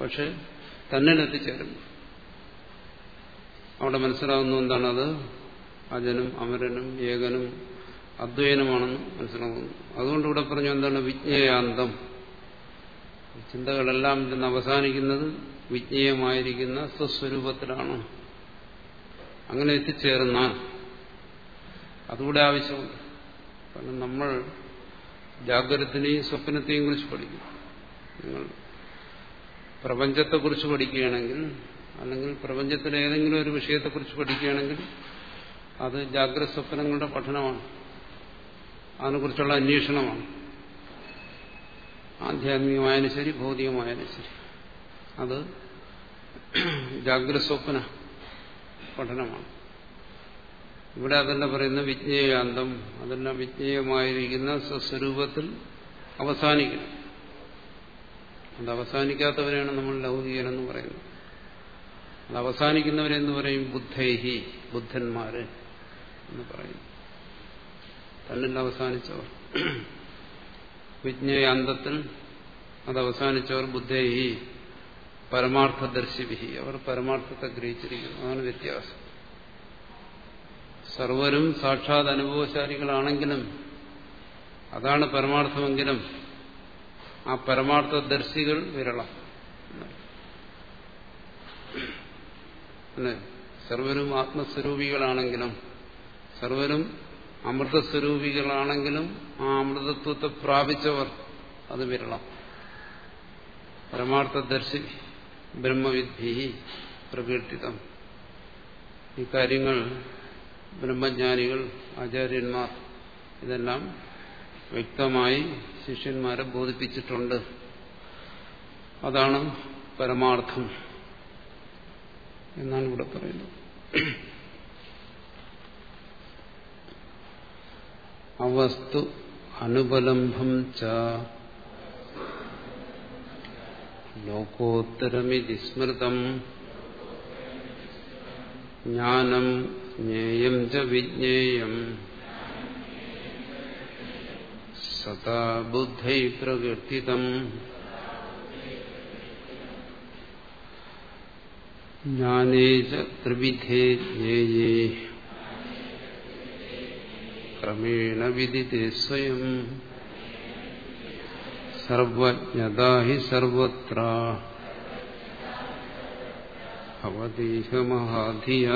പക്ഷെ തന്നിലെത്തിച്ചേരും അവിടെ മനസ്സിലാകുന്നു എന്താണത്? അജനും അമരനും ഏകനും അദ്വൈനമാണെന്ന് മനസ്സിലാക്കുന്നു അതുകൊണ്ട് ഇവിടെ പറഞ്ഞു എന്താണ്? വിജ്ഞേയാന്തം. ചിന്തകളെല്ലാം ഇതിന് അവസാനിക്കുന്നത് വിജ്ഞേയമായിരിക്കുന്ന സ്വസ്വരൂപത്തിലാണ്. അങ്ങനെ എത്തിച്ചേർന്നാൽ അതുകൂടെ ആവശ്യമുണ്ട്. കാരണം നമ്മൾ ജാഗ്രതത്തിനെയും സ്വപ്നത്തെയും കുറിച്ച് പഠിക്കും. നിങ്ങൾ പ്രപഞ്ചത്തെക്കുറിച്ച് പഠിക്കുകയാണെങ്കിൽ അല്ലെങ്കിൽ പ്രപഞ്ചത്തിലെ ഏതെങ്കിലും ഒരു വിഷയത്തെക്കുറിച്ച് പഠിക്കുകയാണെങ്കിൽ അത് ജാഗ്രത സ്വപ്നങ്ങളുടെ പഠനമാണ്. അതിനെക്കുറിച്ചുള്ള അന്വേഷണമാണ്. ആധ്യാത്മികമായാലും ശരി ഭൗതികമായാലും ശരി. അത് ജാഗ്രത സ്വപ്ന പഠനമാണ്. ഇവിടെ അതല്ല പറയുന്ന വിജ്ഞേയാന്തം. അതെല്ലാം വിജ്ഞേയമായിരിക്കുന്ന സ്വസ്വരൂപത്തിൽ അവസാനിക്കണം. അത് അവസാനിക്കാത്തവരെയാണ് നമ്മൾ ലൗകികനെന്ന് പറയുന്നത്. അത് അവസാനിക്കുന്നവരെന്ന് പറയും ബുദ്ധൈഹി ബുദ്ധന്മാര്. എന്ന് പറയുന്നു. തന്നിൽ അവസാനിച്ചവർ. വിജ്ഞേയാന്തത്തിൽ അത് അവസാനിച്ചവർ ബുദ്ധേഹി പരമാർത്ഥദർശിവിഹി അവർ പരമാർത്ഥത്തെ ഗ്രഹിച്ചിരിക്കുന്നു. അതാണ് വ്യത്യാസം. സർവരും സാക്ഷാത് അനുഭവശാലികളാണെങ്കിലും അതാണ് പരമാർത്ഥമെങ്കിലും ആ പരമാർത്ഥദർശികൾ വിരളം. സർവരും ആത്മസ്വരൂപികളാണെങ്കിലും സർവരും അമൃതസ്വരൂപികളാണെങ്കിലും ആ അമൃതത്വത്തെ പ്രാപിച്ചവർ അത് വിരളം. പരമാർത്ഥദർശി ബ്രഹ്മവിദ്ധി പ്രകീർത്തിതം. ഈ കാര്യങ്ങൾ ബ്രഹ്മജ്ഞാനികൾ ആചാര്യന്മാർ ഇതെല്ലാം വ്യക്തമായി ശിഷ്യന്മാരെ ബോധിപ്പിച്ചിട്ടുണ്ട്. അതാണ് പരമാർത്ഥം എന്നാണ് ഇവിടെ പറയുന്നത്. അവസ്തു അനുപലംബം ച. ലോകോത്തരമിതി സ്മൃതം. ജ്ഞാനം ജ്ഞേയം ച വിജ്ഞേയം. സദാ ബുദ്ധൈ പ്രകീർത്തിതം ജ്ഞാനേ ച ത്രിവിധേ ജ്ഞേയേ. ക്രമേണ വിദിതേ സ്വയം സർവജ്ഞതാഹി സർവത്ര ഭവതീഹ മഹാധിയ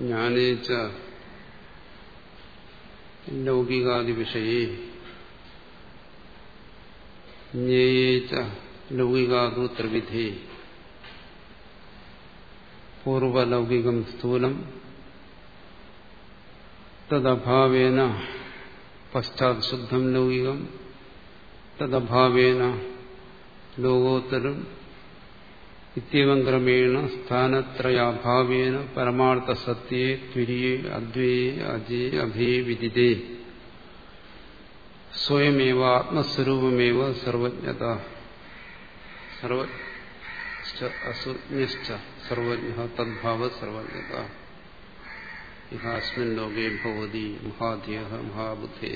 ജ്ഞാനേച്ച ലൗകികാദിവിഷയേ ജ്ഞേയേച്ച ലൗകികാദു ത്രിവിധേ പൂർവലൗകികം സ്ഥൂലം. തദഭാവേന പശ്ചാത് ശുദ്ധം ലൗകികം. തദഭാവേന ലോകോത്തരം. ഇത്യവം ക്രമേണ സ്ഥാനത്രയാഭാവേന പരമാർത്ഥസത്യേ തുര്യേ അദ്വയേ അജേ അഭേ വിദിതേ. സ്വയമേവ ആത്മസ്വരൂപമേവ സർവജ്ഞത. സർവ അസുജ്ഞശ്ച സർവജ്ഞ തദ്ഭാവ സർവജ്ഞത. ഇഹ അസ്മിൻ ലോകേ ഭവതി മഹാധിയ മഹാബുദ്ധേ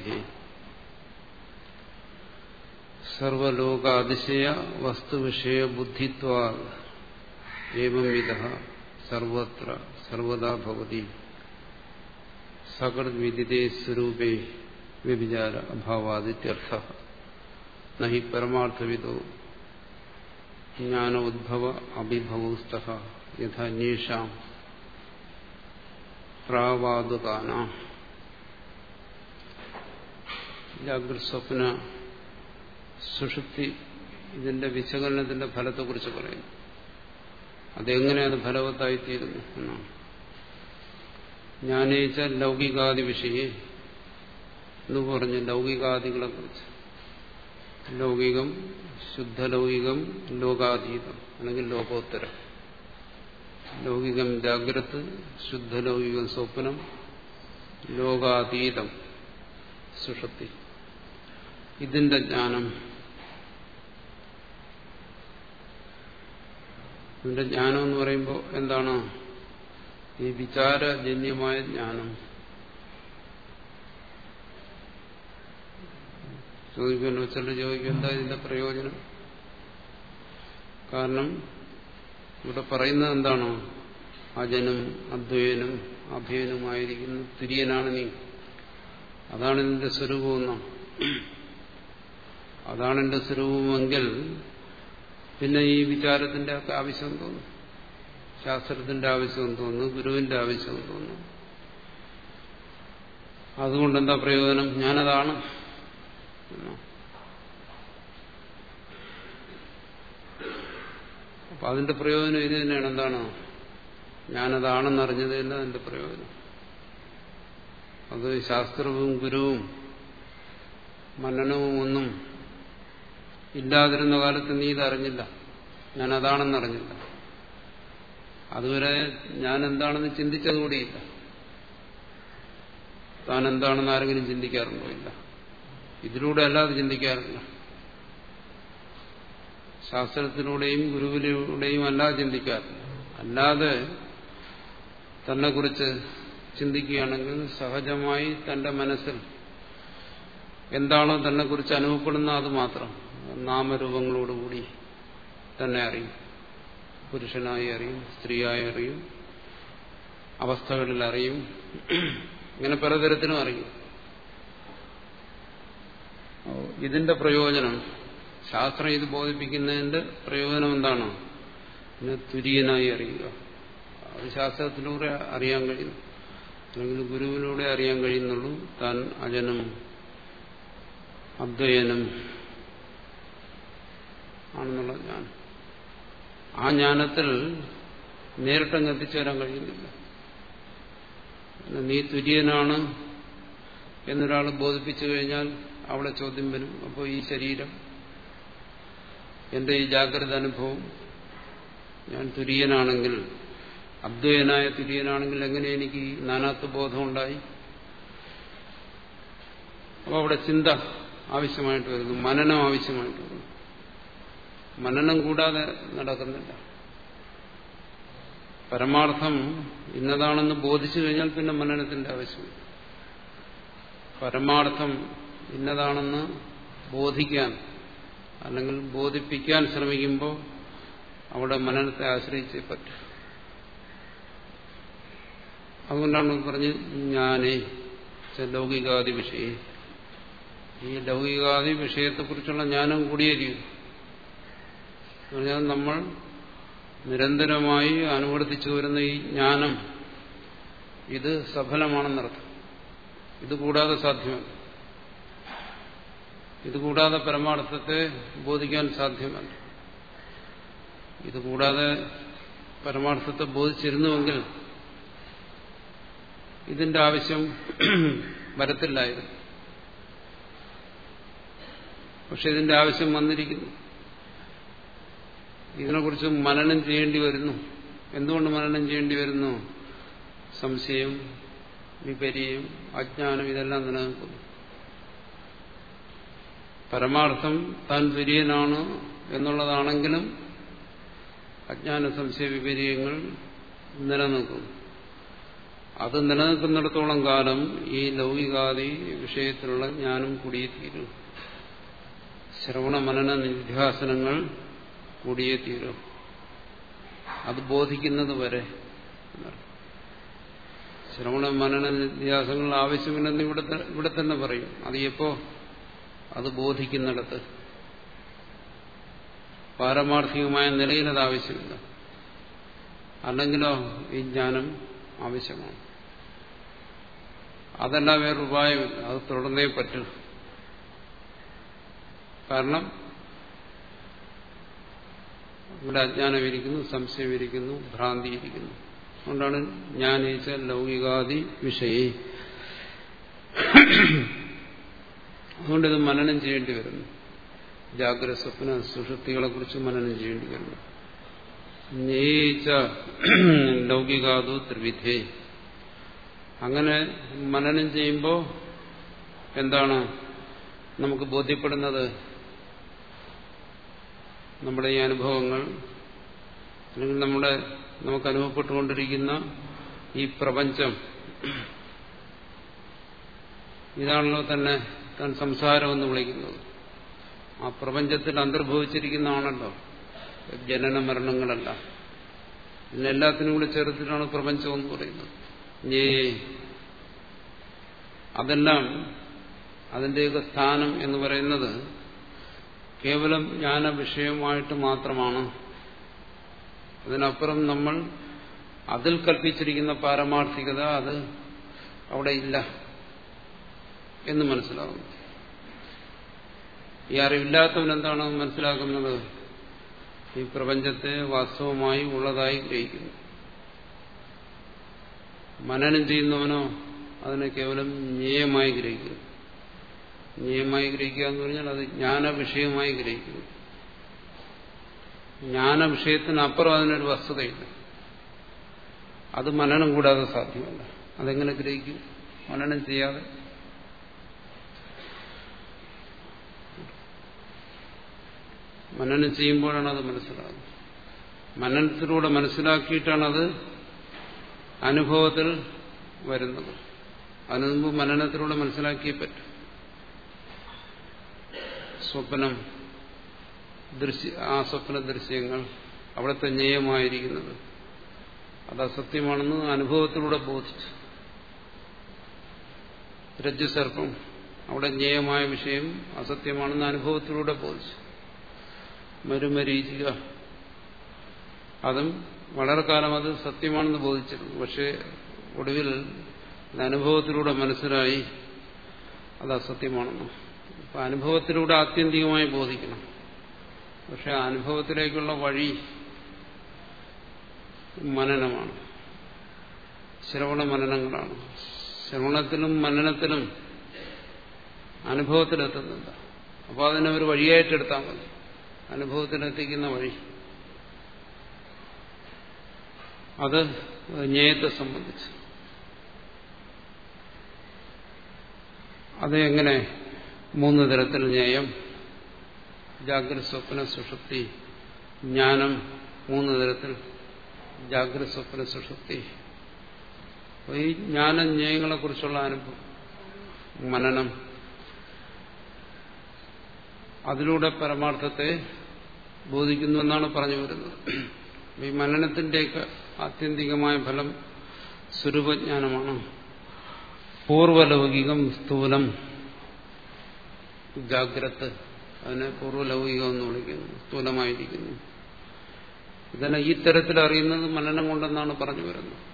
സർവലോകാതിശയ വസ്തുവിഷയ ബുദ്ധിത്വാ ഏവം വിധ സർവത്ര സർവദാ ഭവതി. സകൃത് വിദിതേ സ്വരൂപേ വ്യഭിചാര അഭാവാദിത്യർത്ഥ. നഹി പരമാർത്ഥവിധോ ജ്ഞാനോദ്ഭവ അഭിഭവസ്ത യഥാന്യേഷാം. പ്രാവാദുതാന. ജാഗ്രസ്വപ്ന സുഷുപ്തി ഇതിന്റെ വിശകലനത്തിന്റെ ഫലത്തെക്കുറിച്ച് പറയുന്നു. അതെങ്ങനെ അത് ഫലവത്തായിത്തീരുന്നു എന്നാണ്. ജ്ഞാനേച്ച ലൗകികാദി വിഷയെ എന്ന് പറഞ്ഞു ലൗകികാദികളെ കുറിച്ച് ലൗകികം ശുദ്ധലൗകികം ലോകാതീതം അല്ലെങ്കിൽ ലോകോത്തരം. ലൗകികം ജാഗ്രത് ശുദ്ധലൗകികം സ്വപ്നം ലോകാതീതം സുഷത്തി ഇതിന്റെ ജ്ഞാനം. ഇതിന്റെ ജ്ഞാനം എന്ന് പറയുമ്പോൾ എന്താണ്? ഈ വിചാരജന്യമായ ജ്ഞാനം. ചോദിക്കുമല്ലോ വെച്ചിട്ട് ചോദിക്കും എന്താ ഇതിന്റെ പ്രയോജനം? കാരണം ഇവിടെ പറയുന്നത് എന്താണോ? അജനും അദ്വൈനും അഭയനുമായിരിക്കുന്ന തുര്യനാണ് നീ. അതാണ് നിന്റെ സ്വരൂപമെന്നോ അതാണ് എന്റെ സ്വരൂപമെങ്കിൽ പിന്നെ ഈ വിചാരത്തിന്റെ ഒക്കെ ആവശ്യം തോന്നും ശാസ്ത്രത്തിന്റെ ആവശ്യം തോന്നുന്നു ഗുരുവിന്റെ ആവശ്യം തോന്നുന്നു അതുകൊണ്ട് എന്താ പ്രയോജനം? ഞാനതാണ്. അപ്പൊ അതിന്റെ പ്രയോജനം ഇത് തന്നെയാണ്. എന്താണ്? ഞാനതാണെന്നറിഞ്ഞതല്ല അതിന്റെ പ്രയോജനം. അത് ശാസ്ത്രവും ഗുരുവും മനനവും ഒന്നും ഇല്ലാതിരുന്ന കാലത്ത് നീ ഇതറിഞ്ഞില്ല ഞാൻ അതാണെന്നറിഞ്ഞില്ല അതുവരെ ഞാൻ എന്താണെന്ന് ചിന്തിച്ചതുകൂടിയില്ല. താൻ എന്താണെന്ന് ആരെങ്കിലും ചിന്തിക്കാറുണ്ടോ? ഇല്ല. ഇതിലൂടെ അല്ലാതെ ചിന്തിക്കാറില്ല. ശാസ്ത്രത്തിലൂടെയും ഗുരുവിലൂടെയും അല്ലാതെ ചിന്തിക്കാറില്ല. അല്ലാതെ തന്നെ കുറിച്ച് ചിന്തിക്കുകയാണെങ്കിൽ സഹജമായി തന്റെ മനസ്സിൽ എന്താണോ തന്നെ കുറിച്ച് അനുഭവപ്പെടുന്ന അത് മാത്രം നാമരൂപങ്ങളോടുകൂടി തന്നെ അറിയും. പുരുഷനായി അറിയും സ്ത്രീയായി അറിയും അവസ്ഥകളിൽ അറിയും ഇങ്ങനെ പലതരത്തിലും അറിയും. ഇതിന്റെ പ്രയോജനം. ശാസ്ത്രം ഇത് ബോധിപ്പിക്കുന്നതിന്റെ പ്രയോജനം എന്താണ്? പിന്നെ തുര്യനായി അറിയുക. അത് ശാസ്ത്രത്തിലൂടെ അറിയാൻ കഴിയുന്നു അല്ലെങ്കിൽ ഗുരുവിലൂടെ അറിയാൻ കഴിയുന്നുള്ളൂ. താൻ അജനും അദ്വയനും ആണെന്നുള്ള ജ്ഞാനം. ആ ജ്ഞാനത്തിൽ നേരിട്ടങ്ങ് എത്തിച്ചേരാൻ കഴിയുന്നില്ല. നീ തുര്യനാണ് എന്നൊരാൾ ബോധിപ്പിച്ചു കഴിഞ്ഞാൽ അവിടെ ചോദ്യം വരും. അപ്പോൾ ഈ ശരീരം എന്റെ ഈ ജാഗ്രത അനുഭവം ഞാൻ തുര്യനാണെങ്കിൽ അദ്വൈനായ തുര്യനാണെങ്കിൽ എങ്ങനെ എനിക്ക് ഈ നാനാത്വ ബോധം ഉണ്ടായി? അപ്പോൾ അവിടെ ചിന്ത ആവശ്യമായിട്ട് വരുന്നു മനനം ആവശ്യമായിട്ട് വരുന്നു. മനനം കൂടാതെ നടക്കുന്നില്ല. പരമാർത്ഥം ഇന്നതാണെന്ന് ബോധിച്ചു കഴിഞ്ഞാൽ പിന്നെ മനനത്തിന്റെ ആവശ്യമില്ല. പരമാർത്ഥം ഇന്നതാണെന്ന് ബോധിക്കാൻ അല്ലെങ്കിൽ ബോധിപ്പിക്കാൻ ശ്രമിക്കുമ്പോൾ അവിടെ മനനത്തെ ആശ്രയിച്ചേ പറ്റും. അതുകൊണ്ടാണ് പറഞ്ഞ് ഞാനേ ലൗകികാദി വിഷയം. ഈ ലൗകികാദി വിഷയത്തെക്കുറിച്ചുള്ള ജ്ഞാനം കൂടിയിരിക്കും പറഞ്ഞാൽ നമ്മൾ നിരന്തരമായി അനുവർത്തിച്ചു വരുന്ന ഈ ജ്ഞാനം ഇത് സഫലമാണെന്നർത്ഥം. ഇത് കൂടാതെ സാധ്യമല്ല. ഇതുകൂടാതെ പരമാർത്ഥത്തെ ബോധിക്കാൻ സാധ്യമല്ല. ഇതുകൂടാതെ പരമാർത്ഥത്തെ ബോധിച്ചിരുന്നുവെങ്കിൽ ഇതിന്റെ ആവശ്യം വരത്തില്ലായിരുന്നു. പക്ഷെ ഇതിന്റെ ആവശ്യം വന്നിരിക്കുന്നു. ഇതിനെക്കുറിച്ച് മനനം ചെയ്യേണ്ടി വരുന്നു. എന്തുകൊണ്ട് മനനം ചെയ്യേണ്ടി വരുന്നു? സംശയം വിപര്യം അജ്ഞാനം ഇതെല്ലാം നിലനിൽക്കുന്നു. പരമാർത്ഥം താൻ തുര്യനാണ് എന്നുള്ളതാണെങ്കിലും അജ്ഞാന സംശയ വിപര്യങ്ങൾ നിലനിൽക്കുന്നു അത് നിലനിൽക്കുന്നിടത്തോളം കാലം ഈ ലൗകികാദി വിഷയത്തിലുള്ള ജ്ഞാനം കൂടിയേ തീരും ശ്രവണ മനന നിധ്യാസനങ്ങൾ കൂടിയേ തീരും അത് ബോധിക്കുന്നത് വരെ ശ്രവണ മനന നിധ്യാസങ്ങൾ ആവശ്യമില്ലെന്ന് ഇവിടെ ഇവിടെ തന്നെ പറയും. അത് എപ്പോ അത് ബോധിക്കുന്നിടത്ത്. പാരമാർത്ഥികമായ നിലയിൽ അത് ആവശ്യമില്ല. അല്ലെങ്കിലോ ഈ ജ്ഞാനം ആവശ്യമാണ്. അതല്ല വേറെ ഉപായമില്ല. അത് തുടർന്നേ പറ്റൂ. കാരണം ഇവിടെ അജ്ഞാനമിരിക്കുന്നു സംശയമിരിക്കുന്നു ഭ്രാന്തിയിരിക്കുന്നു. അതുകൊണ്ടാണ് ഈച്ച ലൗകികാദി വിഷയേ. അതുകൊണ്ട് ഇത് മനനം ചെയ്യേണ്ടി വരുന്നു. ജാഗ്രത സ്വപ്ന സുഷുപ്തികളെ കുറിച്ച് മനനം ചെയ്യേണ്ടി വരുന്നു. ലൗകികാതു ത്രിവിധേ. അങ്ങനെ മനനം ചെയ്യുമ്പോൾ എന്താണ് നമുക്ക് ബോധ്യപ്പെടുന്നത്? നമ്മുടെ ഈ അനുഭവങ്ങൾ അല്ലെങ്കിൽ നമ്മുടെ നമുക്ക് അനുഭവപ്പെട്ടുകൊണ്ടിരിക്കുന്ന ഈ പ്രപഞ്ചം. ഇതാണല്ലോ തന്നെ താൻ സംസാരമെന്ന് വിളിക്കുന്നത്. ആ പ്രപഞ്ചത്തിൽ അന്തർഭവിച്ചിരിക്കുന്നതാണല്ലോ ജനന മരണങ്ങളല്ല. എല്ലാത്തിനും കൂടി ചേർത്തിട്ടാണ് പ്രപഞ്ചം എന്ന് പറയുന്നത്. ഞേ അതെല്ലാം അതിന്റെയൊക്കെ സ്ഥാനം എന്ന് പറയുന്നത് കേവലം ജ്ഞാന വിഷയമായിട്ട് മാത്രമാണ്. അതിനപ്പുറം നമ്മൾ അതിൽ കൽപ്പിച്ചിരിക്കുന്ന പാരമാർത്ഥികത അത് അവിടെ ഇല്ല. എന്ന് മനസ്സിലാകും ഈ അറിവില്ലാത്തവൻ എന്താണ് മനസ്സിലാക്കുന്നത് ഈ പ്രപഞ്ചത്തെ വാസ്തവമായി ഉള്ളതായി ഗ്രഹിക്കുന്നു. മനനം ചെയ്യുന്നവനോ അതിനെ കേവലം ജ്ഞേയമായി ഗ്രഹിക്കുന്നു. ജ്ഞേയമായി ഗ്രഹിക്കുക എന്ന് പറഞ്ഞാൽ അത് ജ്ഞാനവിഷയമായി ഗ്രഹിക്കുന്നു. ജ്ഞാന വിഷയത്തിനപ്പുറം അതിനൊരു വസ്തുതയില്ല. അത് മനനം കൂടാതെ സാധ്യമല്ല. അതെങ്ങനെ ഗ്രഹിക്കും? മനനം ചെയ്യാതെ മനനം ചെയ്യുമ്പോഴാണ് അത് മനസ്സിലാകുന്നത് മനനത്തിലൂടെ മനസ്സിലാക്കിയിട്ടാണ് അത് അനുഭവത്തിൽ വരുന്നത്. അതിനു മുമ്പ് മനനത്തിലൂടെ മനസ്സിലാക്കിയേ പറ്റും. സ്വപ്നം ദൃശ്യ ആ സ്വപ്ന ദൃശ്യങ്ങൾ അവിടുത്തെ ജ്ഞേയമായിരിക്കുന്നത്. അത് അസത്യമാണെന്ന് അനുഭവത്തിലൂടെ ബോധിച്ചു. രജ്ജുസർപ്പം അവിടെ ജ്ഞേയമായ വിഷയം അസത്യമാണെന്ന് അനുഭവത്തിലൂടെ ബോധിച്ചു. മരുമരീചിക അതും വളരെ കാലം അത് സത്യമാണെന്ന് ബോധിച്ചിരുന്നു. പക്ഷേ ഒടുവിൽ അനുഭവത്തിലൂടെ മനസ്സിലായി. അത് അസത്യമാണെന്ന് അപ്പൊ അനുഭവത്തിലൂടെ ആത്യന്തികമായി ബോധിക്കണം. പക്ഷെ അനുഭവത്തിലേക്കുള്ള വഴി മനനമാണ്. ശ്രവണ മനനങ്ങളാണ്. ശ്രവണത്തിലും മനനത്തിലും അനുഭവത്തിലെത്തുന്നില്ല അപ്പോൾ അതിനെ ഒരു വഴിയായിട്ടെടുത്താൽ മതി. അനുഭവത്തിലെത്തിക്കുന്ന വഴി. അത് ജ്ഞേയത്തെ സംബന്ധിച്ച്. അത് എങ്ങനെ മൂന്ന് തരത്തിൽ ജ്ഞേയം ജാഗ്രത സ്വപ്ന സുഷുപ്തി ജ്ഞാനം മൂന്ന് തരത്തിൽ ജാഗ്രത സ്വപ്ന സുഷുപ്തി. ഈ ജ്ഞാനം കുറിച്ചുള്ള അനുഭവം മനനം. അതിലൂടെ പരമാർത്ഥത്തെ ബോധിക്കുന്നു എന്നാണ് പറഞ്ഞു വരുന്നത്. ഈ മനനത്തിന്റെയൊക്കെ ആത്യന്തികമായ ഫലം സ്വരൂപജ്ഞാനമാണ്. പൂർവലൗകികം സ്ഥൂലം. ജാഗ്രത്. അതിനെ പൂർവലൗകികം എന്ന് വിളിക്കുന്നു. സ്ഥൂലമായിരിക്കുന്നു. ഇതിനെ ഈ തരത്തിൽ അറിയുന്നത് മനനം കൊണ്ടെന്നാണ് പറഞ്ഞു വരുന്നത്.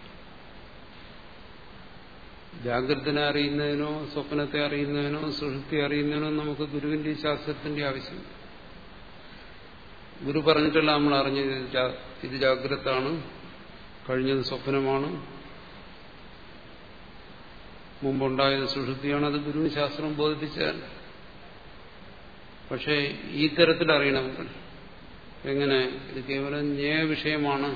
ജാഗ്രതനെ അറിയുന്നതിനോ സ്വപ്നത്തെ അറിയുന്നതിനോ സുഷുപ്തി അറിയുന്നതിനോ നമുക്ക് ഗുരുവിന്റെ ശാസ്ത്രത്തിന്റെ ആവശ്യമില്ല ഗുരു പറഞ്ഞിട്ടല്ല നമ്മൾ അറിഞ്ഞത് ഇത് ജാഗ്രതാണ് കഴിഞ്ഞത് സ്വപ്നമാണ്. മുമ്പുണ്ടായത് സുഷുപ്തിയാണ് അത് ഗുരുവിന് ശാസ്ത്രം ബോധിപ്പിച്ചാൽ. പക്ഷേ ഈ തരത്തിൽ അറിയണമെങ്കിൽ എങ്ങനെ? ഇത് കേവലം ജ്ഞേയ വിഷയമാണ്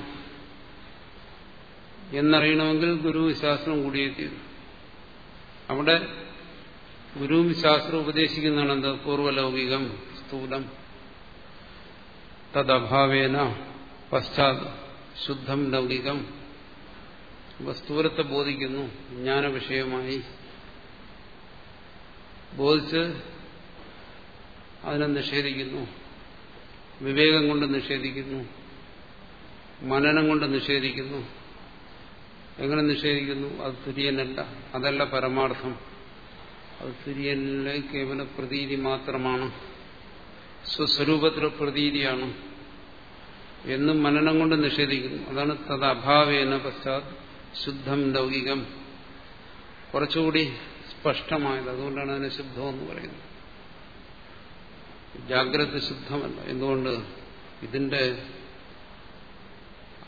എന്നറിയണമെങ്കിൽ ഗുരു ശാസ്ത്രം കൂടിയേ അവിടെ ഗുരുവും ശാസ്ത്രം ഉപദേശിക്കുന്നതാണ് എന്ത് പൂർവലൗകികം സ്ഥൂലം. തദ്ഭാവേന പശ്ചാത് ശുദ്ധം ലൗകികം. സ്ഥൂലത്തെ ബോധിക്കുന്നു ജ്ഞാന വിഷയമായി ബോധിച്ച് അതിനെ നിഷേധിക്കുന്നു. വിവേകം കൊണ്ട് നിഷേധിക്കുന്നു. മനനം കൊണ്ട് നിഷേധിക്കുന്നു. എങ്ങനെ നിഷേധിക്കുന്നു? അത് തുര്യനല്ല. അതല്ല പരമാർത്ഥം. അത് തുര്യനിലെ കേവല പ്രതീതി മാത്രമാണ്. സ്വസ്വരൂപത്തിലെ പ്രതീതിയാണ്. എന്നും മനനം കൊണ്ട് നിഷേധിക്കുന്നു. അതാണ് തത് അഭാവേന പശ്ചാത് ശുദ്ധം ലൗകികം. കുറച്ചുകൂടി സ്പഷ്ടമായത്. അതുകൊണ്ടാണ് അതിനെ ശുദ്ധമെന്ന് പറയുന്നത്. ജാഗ്രത ശുദ്ധമല്ല. എന്തുകൊണ്ട്? ഇതിന്റെ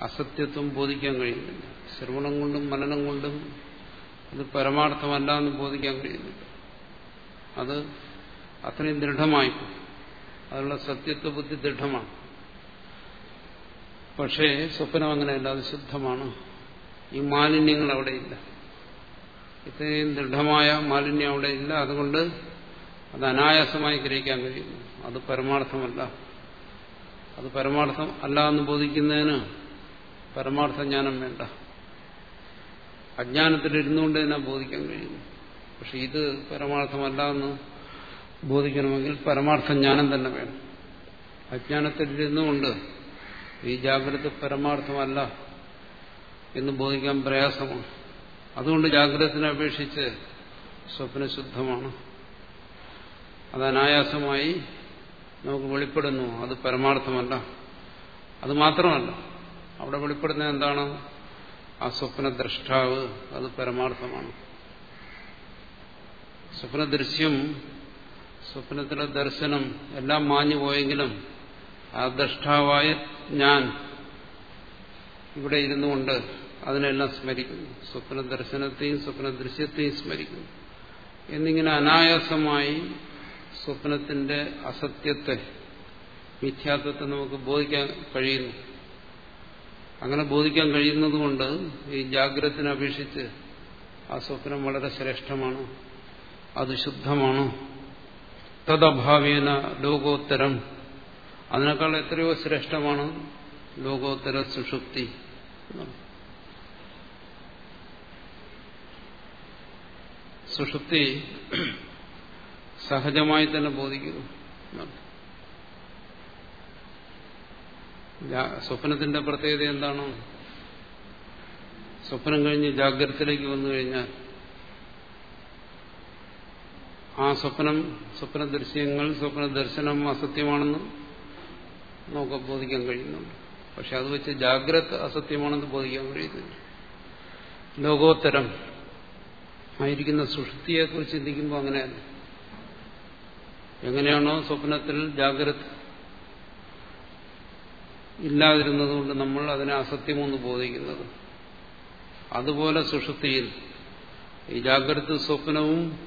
അസത്യത്വം ബോധിക്കാൻ കഴിയുന്നില്ല. ശ്രവണം കൊണ്ടും മനനം കൊണ്ടും അത് പരമാർത്ഥമല്ല എന്ന് ബോധിക്കാൻ കഴിയുന്നില്ല. അത് അത്രയും ദൃഢമായി അതിനുള്ള സത്യത്വ ബുദ്ധി ദൃഢമാണ്. പക്ഷേ സ്വപ്നം അങ്ങനെയല്ല അത് ശുദ്ധമാണ്. ഈ മാലിന്യങ്ങൾ അവിടെയില്ല ഇത്രയും ദൃഢമായ മാലിന്യം അവിടെ ഇല്ല. അതുകൊണ്ട് അത് അനായാസമായി ഗ്രഹിക്കാൻ കഴിയുന്നു. അത് പരമാർത്ഥമല്ല. അത് പരമാർത്ഥം അല്ല എന്ന് ബോധിക്കുന്നതിന് പരമാർത്ഥ ജ്ഞാനം വേണ്ട. അജ്ഞാനത്തിലിരുന്നുകൊണ്ട് തന്നെ ബോധിക്കാൻ കഴിയുന്നു പക്ഷെ ഇത് പരമാർത്ഥമല്ല എന്ന് ബോധിക്കണമെങ്കിൽ പരമാർത്ഥ ജ്ഞാനം തന്നെ വേണം. അജ്ഞാനത്തിലിരുന്നുകൊണ്ട് ഈ ജാഗ്രത പരമാർത്ഥമല്ല എന്ന് ബോധിക്കാൻ പ്രയാസമാണ്. അതുകൊണ്ട് ജാഗ്രതത്തിനെ അപേക്ഷിച്ച് സ്വപ്നശുദ്ധമാണ് അത് അനായാസമായി നമുക്ക് വെളിപ്പെടുന്നു. അത് പരമാർത്ഥമല്ല. അത് മാത്രമല്ല. അവിടെ വെളിപ്പെടുന്ന എന്താണ്? ആ സ്വപ്ന ദ്രഷ്ടാവ് അത് പരമാർത്ഥമാണ്. സ്വപ്നദൃശ്യം സ്വപ്നത്തിലെ ദർശനം എല്ലാം മാഞ്ഞു പോയെങ്കിലും ആ ദ്രഷ്ടാവായ ഞാൻ ഇവിടെ ഇരുന്നുകൊണ്ട് അതിനെല്ലാം സ്മരിക്കുന്നു. സ്വപ്ന ദർശനത്തെയും സ്വപ്ന ദൃശ്യത്തെയും സ്മരിക്കുന്നു. എന്നിങ്ങനെ അനായാസമായി സ്വപ്നത്തിന്റെ അസത്യത്തെ മിഥ്യാത്വത്തെ നമുക്ക് ബോധിക്കാൻ കഴിയുന്നു. അങ്ങനെ ബോധിക്കാൻ കഴിയുന്നതുകൊണ്ട് ഈ ജാഗ്രതത്തിനെ അപേക്ഷിച്ച് ആ സ്വപ്നം വളരെ ശ്രേഷ്ഠമാണ്. അത് ശുദ്ധമാണ്. തദഭാവേന ലോകോത്തരം. അതിനേക്കാൾ എത്രയോ ശ്രേഷ്ഠമാണ് ലോകോത്തര സുഷുപ്തി. സുഷുപ്തി സഹജമായി തന്നെ ബോധിക്കുന്നു. സ്വപ്നത്തിന്റെ പ്രത്യേകത എന്താണ്? സ്വപ്നം കഴിഞ്ഞ് ജാഗ്രതത്തിലേക്ക് വന്നു കഴിഞ്ഞാൽ ആ സ്വപ്നം സ്വപ്ന ദൃശ്യങ്ങൾ സ്വപ്ന ദർശനം അസത്യമാണെന്ന് നമുക്ക് ബോധിക്കാൻ കഴിയുന്നുണ്ട്. പക്ഷെ അത് വെച്ച് ജാഗ്രത അസത്യമാണെന്ന് ബോധിക്കാൻ കഴിയുന്നില്ല. ലോകോത്തരം ആയിരിക്കുന്ന സൃഷ്ടിയെക്കുറിച്ച് ചിന്തിക്കുമ്പോൾ അങ്ങനെയല്ല. എങ്ങനെയാണോ സ്വപ്നത്തിൽ ജാഗ്രത ഇല്ലാതിരുന്നതുകൊണ്ട് നമ്മൾ അതിനെ അസത്യമെന്ന് ബോധിക്കുന്നത്. അതുപോലെ സുഷുതിയിൽ ഈ ജാഗ്രത സ്വപ്നവും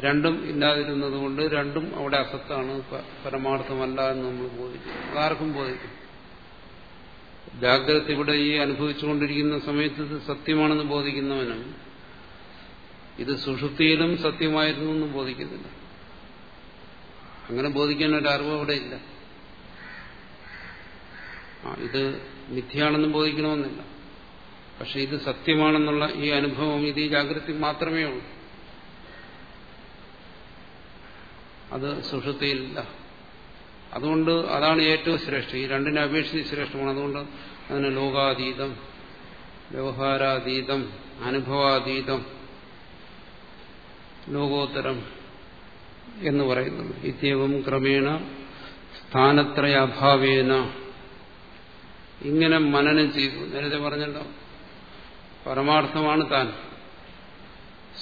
രണ്ടും ഇല്ലാതിരുന്നതുകൊണ്ട് രണ്ടും അവിടെ അസത്താണ് പരമാർത്ഥമല്ല എന്ന് നമ്മൾ ബോധിക്കും അതാർക്കും ബോധിക്കും? ജാഗ്രത ഇവിടെ ഈ അനുഭവിച്ചുകൊണ്ടിരിക്കുന്ന സമയത്ത് ഇത് സത്യമാണെന്ന് ബോധിക്കുന്നവനും ഇത് സുഷുപ്തിയിലും സത്യമായിരുന്നു എന്ന് ബോധിക്കുന്നില്ല. അങ്ങനെ ബോധിക്കാൻ ഒരു അറിവ് അവിടെ ഇല്ല. ഇത് മിഥ്യയാണെന്ന് ബോധിക്കണമെന്നില്ല. പക്ഷെ ഇത് സത്യമാണെന്നുള്ള ഈ അനുഭവം ഇത് ഈ ജാഗ്രത മാത്രമേ ഉള്ളൂ. അത് സുഷുതിയിലില്ല അതുകൊണ്ട് അതാണ് ഏറ്റവും ശ്രേഷ്ഠം. ഈ രണ്ടിനെ അപേക്ഷിച്ച് ശ്രേഷ്ഠമാണ്. അതുകൊണ്ട് അതിന് ലോകാതീതം വ്യവഹാരാതീതം അനുഭവാതീതം ലോകോത്തരം എന്ന് പറയുന്നു ഇത്യവും ക്രമേണ സ്ഥാനത്രയ അഭാവേന ഇങ്ങനെ മനനം ചെയ്തു. നേരത്തെ പറഞ്ഞല്ലോ. പരമാർത്ഥമാണ് താൻ.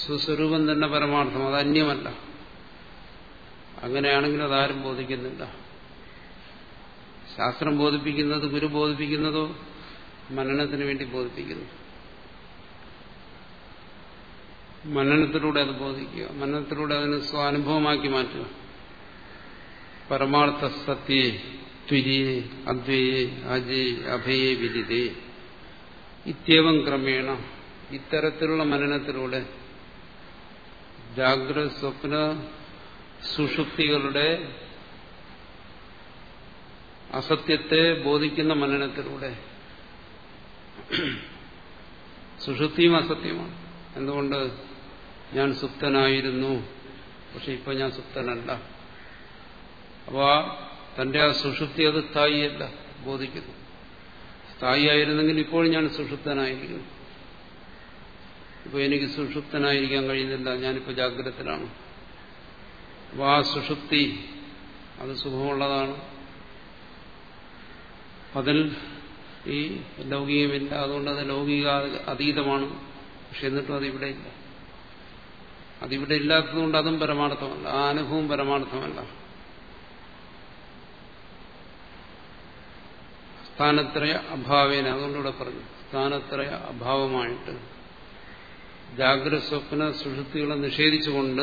സുസ്വരൂപം തന്നെ പരമാർത്ഥം. അത് അന്യമല്ല. അങ്ങനെയാണെങ്കിൽ അതാരും ബോധിക്കുന്നില്ല. ശാസ്ത്രം ബോധിപ്പിക്കുന്നത് ഗുരു ബോധിപ്പിക്കുന്നതോ മനനത്തിന് വേണ്ടി ബോധിപ്പിക്കുന്നു. മനനത്തിലൂടെ അത് ബോധിക്കുക. മനനത്തിലൂടെ അതിന് സ്വാനുഭവമാക്കി മാറ്റുക. പരമാർത്ഥ സത്യേ. തുര്യേ അദ്വയെ അജയ് അഭയേ വിദിതേ. ഇത്യവം ക്രമേണ ഇത്തരത്തിലുള്ള മനനത്തിലൂടെ ജാഗ്രത സ്വപ്ന സുഷുപ്തികളുടെ അസത്യത്തെ ബോധിക്കുന്ന മനനത്തിലൂടെ സുഷുപ്തിയും അസത്യമാണ് എന്തുകൊണ്ട് ഞാൻ സുപ്തനായിരുന്നു? പക്ഷെ ഇപ്പൊ ഞാൻ സുപ്തനല്ല. അപ്പോൾ ആ തന്റെ ആ സുഷുപ്തി അത് സ്ഥായിയല്ല ബോധിക്കുന്നു. സ്ഥായിയായിരുന്നെങ്കിൽ ഇപ്പോൾ ഞാൻ സുഷുപ്തനായിരിക്കുന്നു ഇപ്പൊ എനിക്ക് സുഷുപ്തനായിരിക്കാൻ കഴിയുന്നില്ല ഞാനിപ്പോ ജാഗ്രതത്തിലാണ്. അപ്പൊ ആ സുഷുപ്തി അത് സുഖമുള്ളതാണ്. അതിൽ ഈ ലൗകികമില്ല അതുകൊണ്ട് അത് ലൗകിക അതീതമാണ്. പക്ഷെ എന്നിട്ടും അതിവിടെ ഇല്ല. അതിവിടെ ഇല്ലാത്തതുകൊണ്ട് അതും പരമാർത്ഥമല്ല ആ അനുഭവം പരമാർത്ഥമല്ല. സ്ഥാനത്രയ അഭാവേന അതുകൊണ്ടിവിടെ പറഞ്ഞു. സ്ഥാനത്രയ അഭാവമായിട്ട് ജാഗ്രത സ്വപ്ന സുഷുപ്തികളെ നിഷേധിച്ചുകൊണ്ട്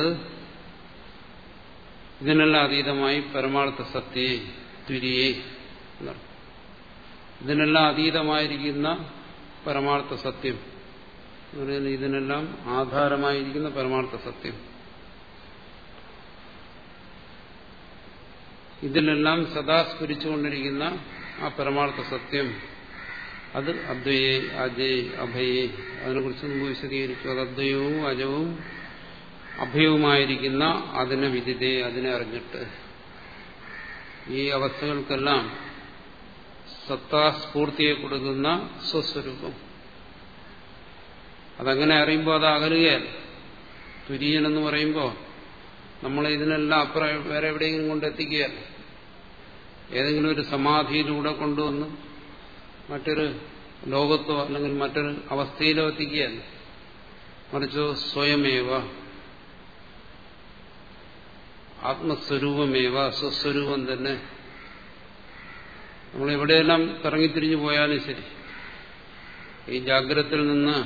ഇതിനെല്ലാം അതീതമായി പരമാർത്ഥ സത്യയെ തുരിയെ എന്നർത്ഥം. ഇതിനെല്ലാം അതീതമായിരിക്കുന്ന പരമാർത്ഥ സത്യം. എന്ന് പറയുന്നത് ഇതിനെല്ലാം ആധാരമായിരിക്കുന്ന പരമാർത്ഥ സത്യം. ഇതിലെല്ലാം സദാ സ്ഫുരിച്ചുകൊണ്ടിരിക്കുന്ന ആ പരമാർത്ഥ സത്യം. അത് അദ്വയെ അജയ് അഭയെ. അതിനെക്കുറിച്ച് മുമ്പ് വിശദീകരിച്ചു. അത് അദ്വയവും അജവും അഭയവുമായിരിക്കുന്ന അതിനെ വിദിതേ അതിനെ അറിഞ്ഞിട്ട്. ഈ അവസ്ഥകൾക്കെല്ലാം സത്താസ്ഫൂർത്തിയെ കൊടുക്കുന്ന സ്വസ്വരൂപം. അതങ്ങനെ അറിയുമ്പോൾ അത് അകലുകയല്ല തുര്യൻ എന്ന് പറയുമ്പോൾ നമ്മൾ ഇതിനെല്ലാം അപ്പുറം വേറെ എവിടെയെങ്കിലും കൊണ്ടെത്തിക്കുകയല്ല ഏതെങ്കിലും ഒരു സമാധിയിലൂടെ കൊണ്ടുവന്ന് മറ്റൊരു ലോകത്തോ അല്ലെങ്കിൽ മറ്റൊരു അവസ്ഥയിലോ എത്തിക്കുകയല്ല മറിച്ച് സ്വയമേവ ആത്മസ്വരൂപമേവ സ്വസ്വരൂപം തന്നെ നമ്മൾ എവിടെയെല്ലാം കറങ്ങിത്തിരിഞ്ഞു പോയാലും ശരി. ഈ ജാഗ്രത്തിൽ നിന്ന്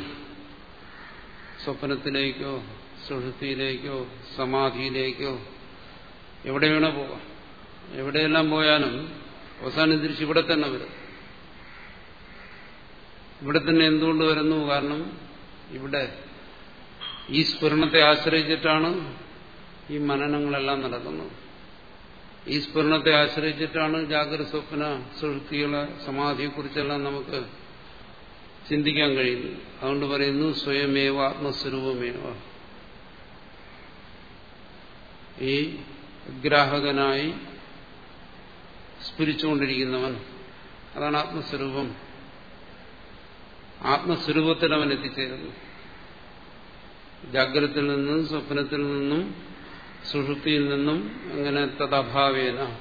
സ്വപ്നത്തിലേക്കോ സുഷുതിയിലേക്കോ സമാധിയിലേക്കോ എവിടെ വേണോ പോകാം. എവിടെയെല്ലാം പോയാലും അവസാനം തിരിച്ച് ഇവിടെ തന്നെ വരും. ഇവിടെ തന്നെ എന്തുകൊണ്ട് വരുന്നു? കാരണം ഇവിടെ ഈ സ്ഫുരണത്തെ ആശ്രയിച്ചിട്ടാണ് ഈ മനനങ്ങളെല്ലാം നടക്കുന്നത്. ഈ സ്ഫുരണത്തെ ആശ്രയിച്ചിട്ടാണ് ജാഗ്രത സ്വപ്ന സുഹൃത്തികളെ സമാധിയെക്കുറിച്ചെല്ലാം നമുക്ക് ചിന്തിക്കാൻ കഴിയുന്നു അതുകൊണ്ട് പറയുന്നു സ്വയമേവ ആത്മസ്വരൂപമേവ. ഈ ഗ്രാഹകനായി സ്ഫുരിച്ചുകൊണ്ടിരിക്കുന്നവൻ അതാണ് ആത്മസ്വരൂപം. ആത്മസ്വരൂപത്തിൽ അവൻ എത്തിച്ചേരുന്നു. ജാഗ്രതത്തിൽ നിന്നും സ്വപ്നത്തിൽ നിന്നും സുഷുപ്തിയിൽ നിന്നും അങ്ങനെ തദഭാവേന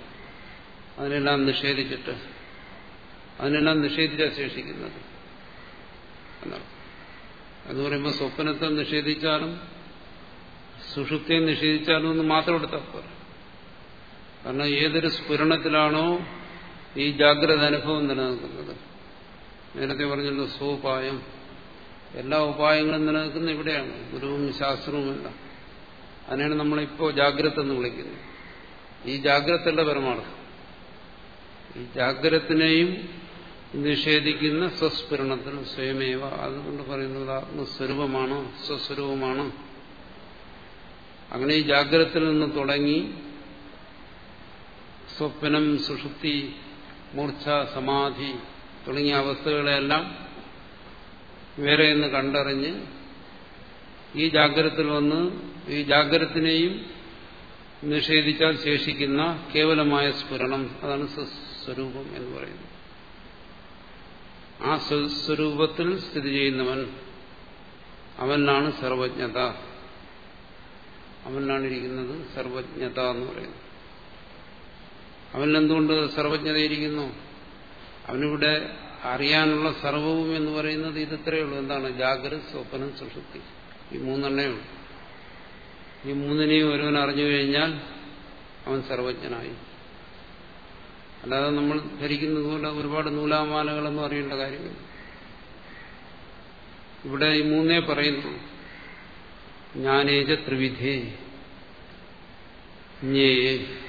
അതിനെല്ലാം നിഷേധിച്ചിട്ട് അതിനെല്ലാം നിഷേധിച്ചാ ശേഷിക്കുന്നത്. എന്ന് പറയുമ്പോൾ സ്വപ്നത്തെ നിഷേധിച്ചാലും സുഷുപ്തിയെ നിഷേധിച്ചാലും ഒന്ന് മാത്രം എടുത്താൽ പോരാ. കാരണം ഏതൊരു സ്ഫുരണത്തിലാണോ ഈ ജാഗ്രത അനുഭവം നിലനിൽക്കുന്നത്. നേരത്തെ പറഞ്ഞല്ലോ സോപായം. എല്ലാ ഉപായങ്ങളും നിലനിൽക്കുന്ന ഇവിടെയാണ്. ഗുരുവും ശാസ്ത്രവുമല്ല അതിനാണ് നമ്മളിപ്പോ ജാഗ്രത എന്ന് വിളിക്കുന്നത്. ഈ ജാഗ്രതയുടെ പരമാർത്ഥം. ഈ ജാഗ്രതത്തിനെയും നിഷേധിക്കുന്ന സ്വസ്ഫുരണത്തിൽ സ്വയമേവ. അതുകൊണ്ട് പറയുന്നത് ആത്മസ്വരൂപമാണ് സ്വസ്വരൂപമാണ്. അങ്ങനെ ഈ ജാഗ്രതത്തിൽ നിന്ന് തുടങ്ങി സ്വപ്നം സുഷുപ്തി മൂർച്ഛ സമാധി തുടങ്ങിയ അവസ്ഥകളെല്ലാം വേറെ എന്ന് കണ്ടറിഞ്ഞ് ഈ ജാഗ്രത്തിൽ വന്ന് ഈ ജാഗ്രതത്തിനെയും നിഷേധിച്ചാൽ ശേഷിക്കുന്ന കേവലമായ സ്ഫുരണം അതാണ് സ്വസ്വരൂപം എന്ന് പറയുന്നത്. ആ സ്വസ്വരൂപത്തിൽ സ്ഥിതി ചെയ്യുന്നവൻ അവനാണ് സർവജ്ഞത. അവനാണ് ഇരിക്കുന്നത് സർവജ്ഞത എന്ന് പറയുന്നത്. അവനെന്തുകൊണ്ട് സർവജ്ഞതയിരിക്കുന്നു? അവനിവിടെ അറിയാനുള്ള സർവവും എന്ന് പറയുന്നത് ഇതത്രയേ ഉള്ളൂ. എന്താണ്? ജാഗ്രത സ്വപ്നം സുഷുപ്തി. ഈ മൂന്നെണ്ണേ ഉള്ളൂ. ഈ മൂന്നിനെയും ഒരുവൻ അറിഞ്ഞു കഴിഞ്ഞാൽ അവൻ സർവജ്ഞനായി. അല്ലാതെ നമ്മൾ ധരിക്കുന്നത് പോലെ ഒരുപാട് നൂലാമാലകളൊന്നും അറിയേണ്ട കാര്യമില്ല. ഇവിടെ ഈ മൂന്നേ പറയുന്നു. ജ്ഞാനേജ ത്രിവിധേ ജ്ഞേയെ.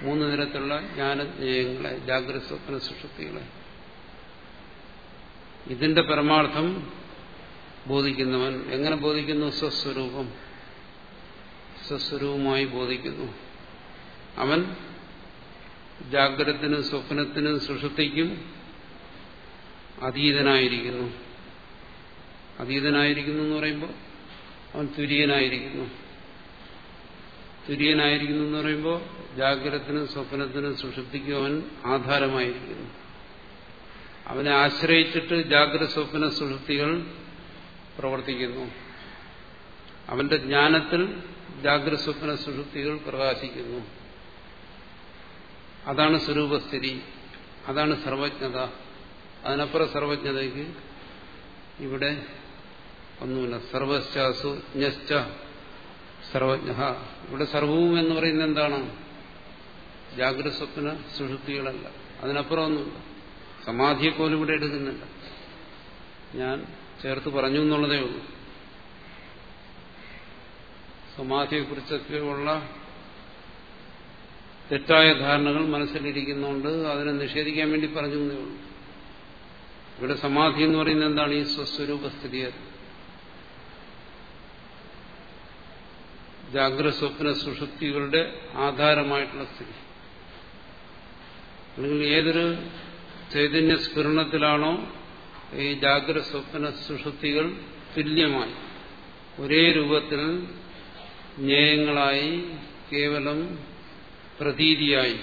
മൂന്ന് തരത്തിലുള്ള ജ്ഞാനജ്ഞേയങ്ങളെ ജാഗ്രത സ്വപ്ന സുഷുപ്തികളെ. ഇതിന്റെ പരമാർത്ഥം ബോധിക്കുന്നവൻ എങ്ങനെ ബോധിക്കുന്നു? സ്വസ്വരൂപം. സ്വസ്വരൂപമായി ബോധിക്കുന്നു. അവൻ ജാഗ്രതത്തിനും സ്വപ്നത്തിനും സുഷുപ്തിക്കും അതീതനായിരിക്കുന്നു. അതീതനായിരിക്കുന്നു എന്ന് പറയുമ്പോൾ അവൻ തുര്യനായിരിക്കുന്നു. തുര്യനായിരിക്കുന്നു എന്ന് പറയുമ്പോൾ ജാഗ്രതത്തിനും സ്വപ്നത്തിനും സുഷുപ്തിക്കും അവൻ ആധാരമായിരിക്കുന്നു. അവനെ ആശ്രയിച്ചിട്ട് ജാഗ്രത സ്വപ്ന സുഷുപ്തികൾ പ്രവർത്തിക്കുന്നു. അവന്റെ ജ്ഞാനത്തിൽ ജാഗ്രത സ്വപ്ന സുഷുപ്തികൾ പ്രകാശിക്കുന്നു. അതാണ് സ്വരൂപസ്ഥിതി. അതാണ് സർവജ്ഞത. അതിനപ്പുറം സർവജ്ഞതയ്ക്ക് ഇവിടെ ഒന്നുമില്ല. സർവശ്ചാസു ജ്ഞശ്ച സർവജ്ഞ ഇവിടെ സർവവും എന്ന് പറയുന്നത് എന്താണ്? ജാഗ്രത സ്വപ്ന സുഷുപ്തികളല്ല അതിനപ്പുറം സമാധിയെ പോലും ഇവിടെ എടുക്കുന്നില്ല. ഞാൻ ചേർത്ത് പറഞ്ഞു എന്നുള്ളതേ ഉള്ളൂ. സമാധിയെക്കുറിച്ചൊക്കെ ഉള്ള തെറ്റായ ധാരണകൾ മനസ്സിലിരിക്കുന്നുണ്ട് അതിനെ നിഷേധിക്കാൻ വേണ്ടി പറഞ്ഞു എന്നേ ഉള്ളൂ. ഇവിടെ സമാധി എന്ന് പറയുന്നത് എന്താണ്? ഈ സ്വസ്വരൂപ സ്വസ്വരൂപസ്ഥിതി ജാഗ്രത സ്വപ്ന സുഷുപ്തികളുടെ ആധാരമായിട്ടുള്ള സ്ഥിതി. അല്ലെങ്കിൽ ഏതൊരു ചൈതന്യ സ്ഫുരണത്തിലാണോ ഈ ജാഗ്രത സ്വപ്ന സുഷുപ്തികൾ തുല്യമായി. ഒരേ രൂപത്തിൽ ജ്ഞേയങ്ങളായി കേവലം പ്രതീതിയായി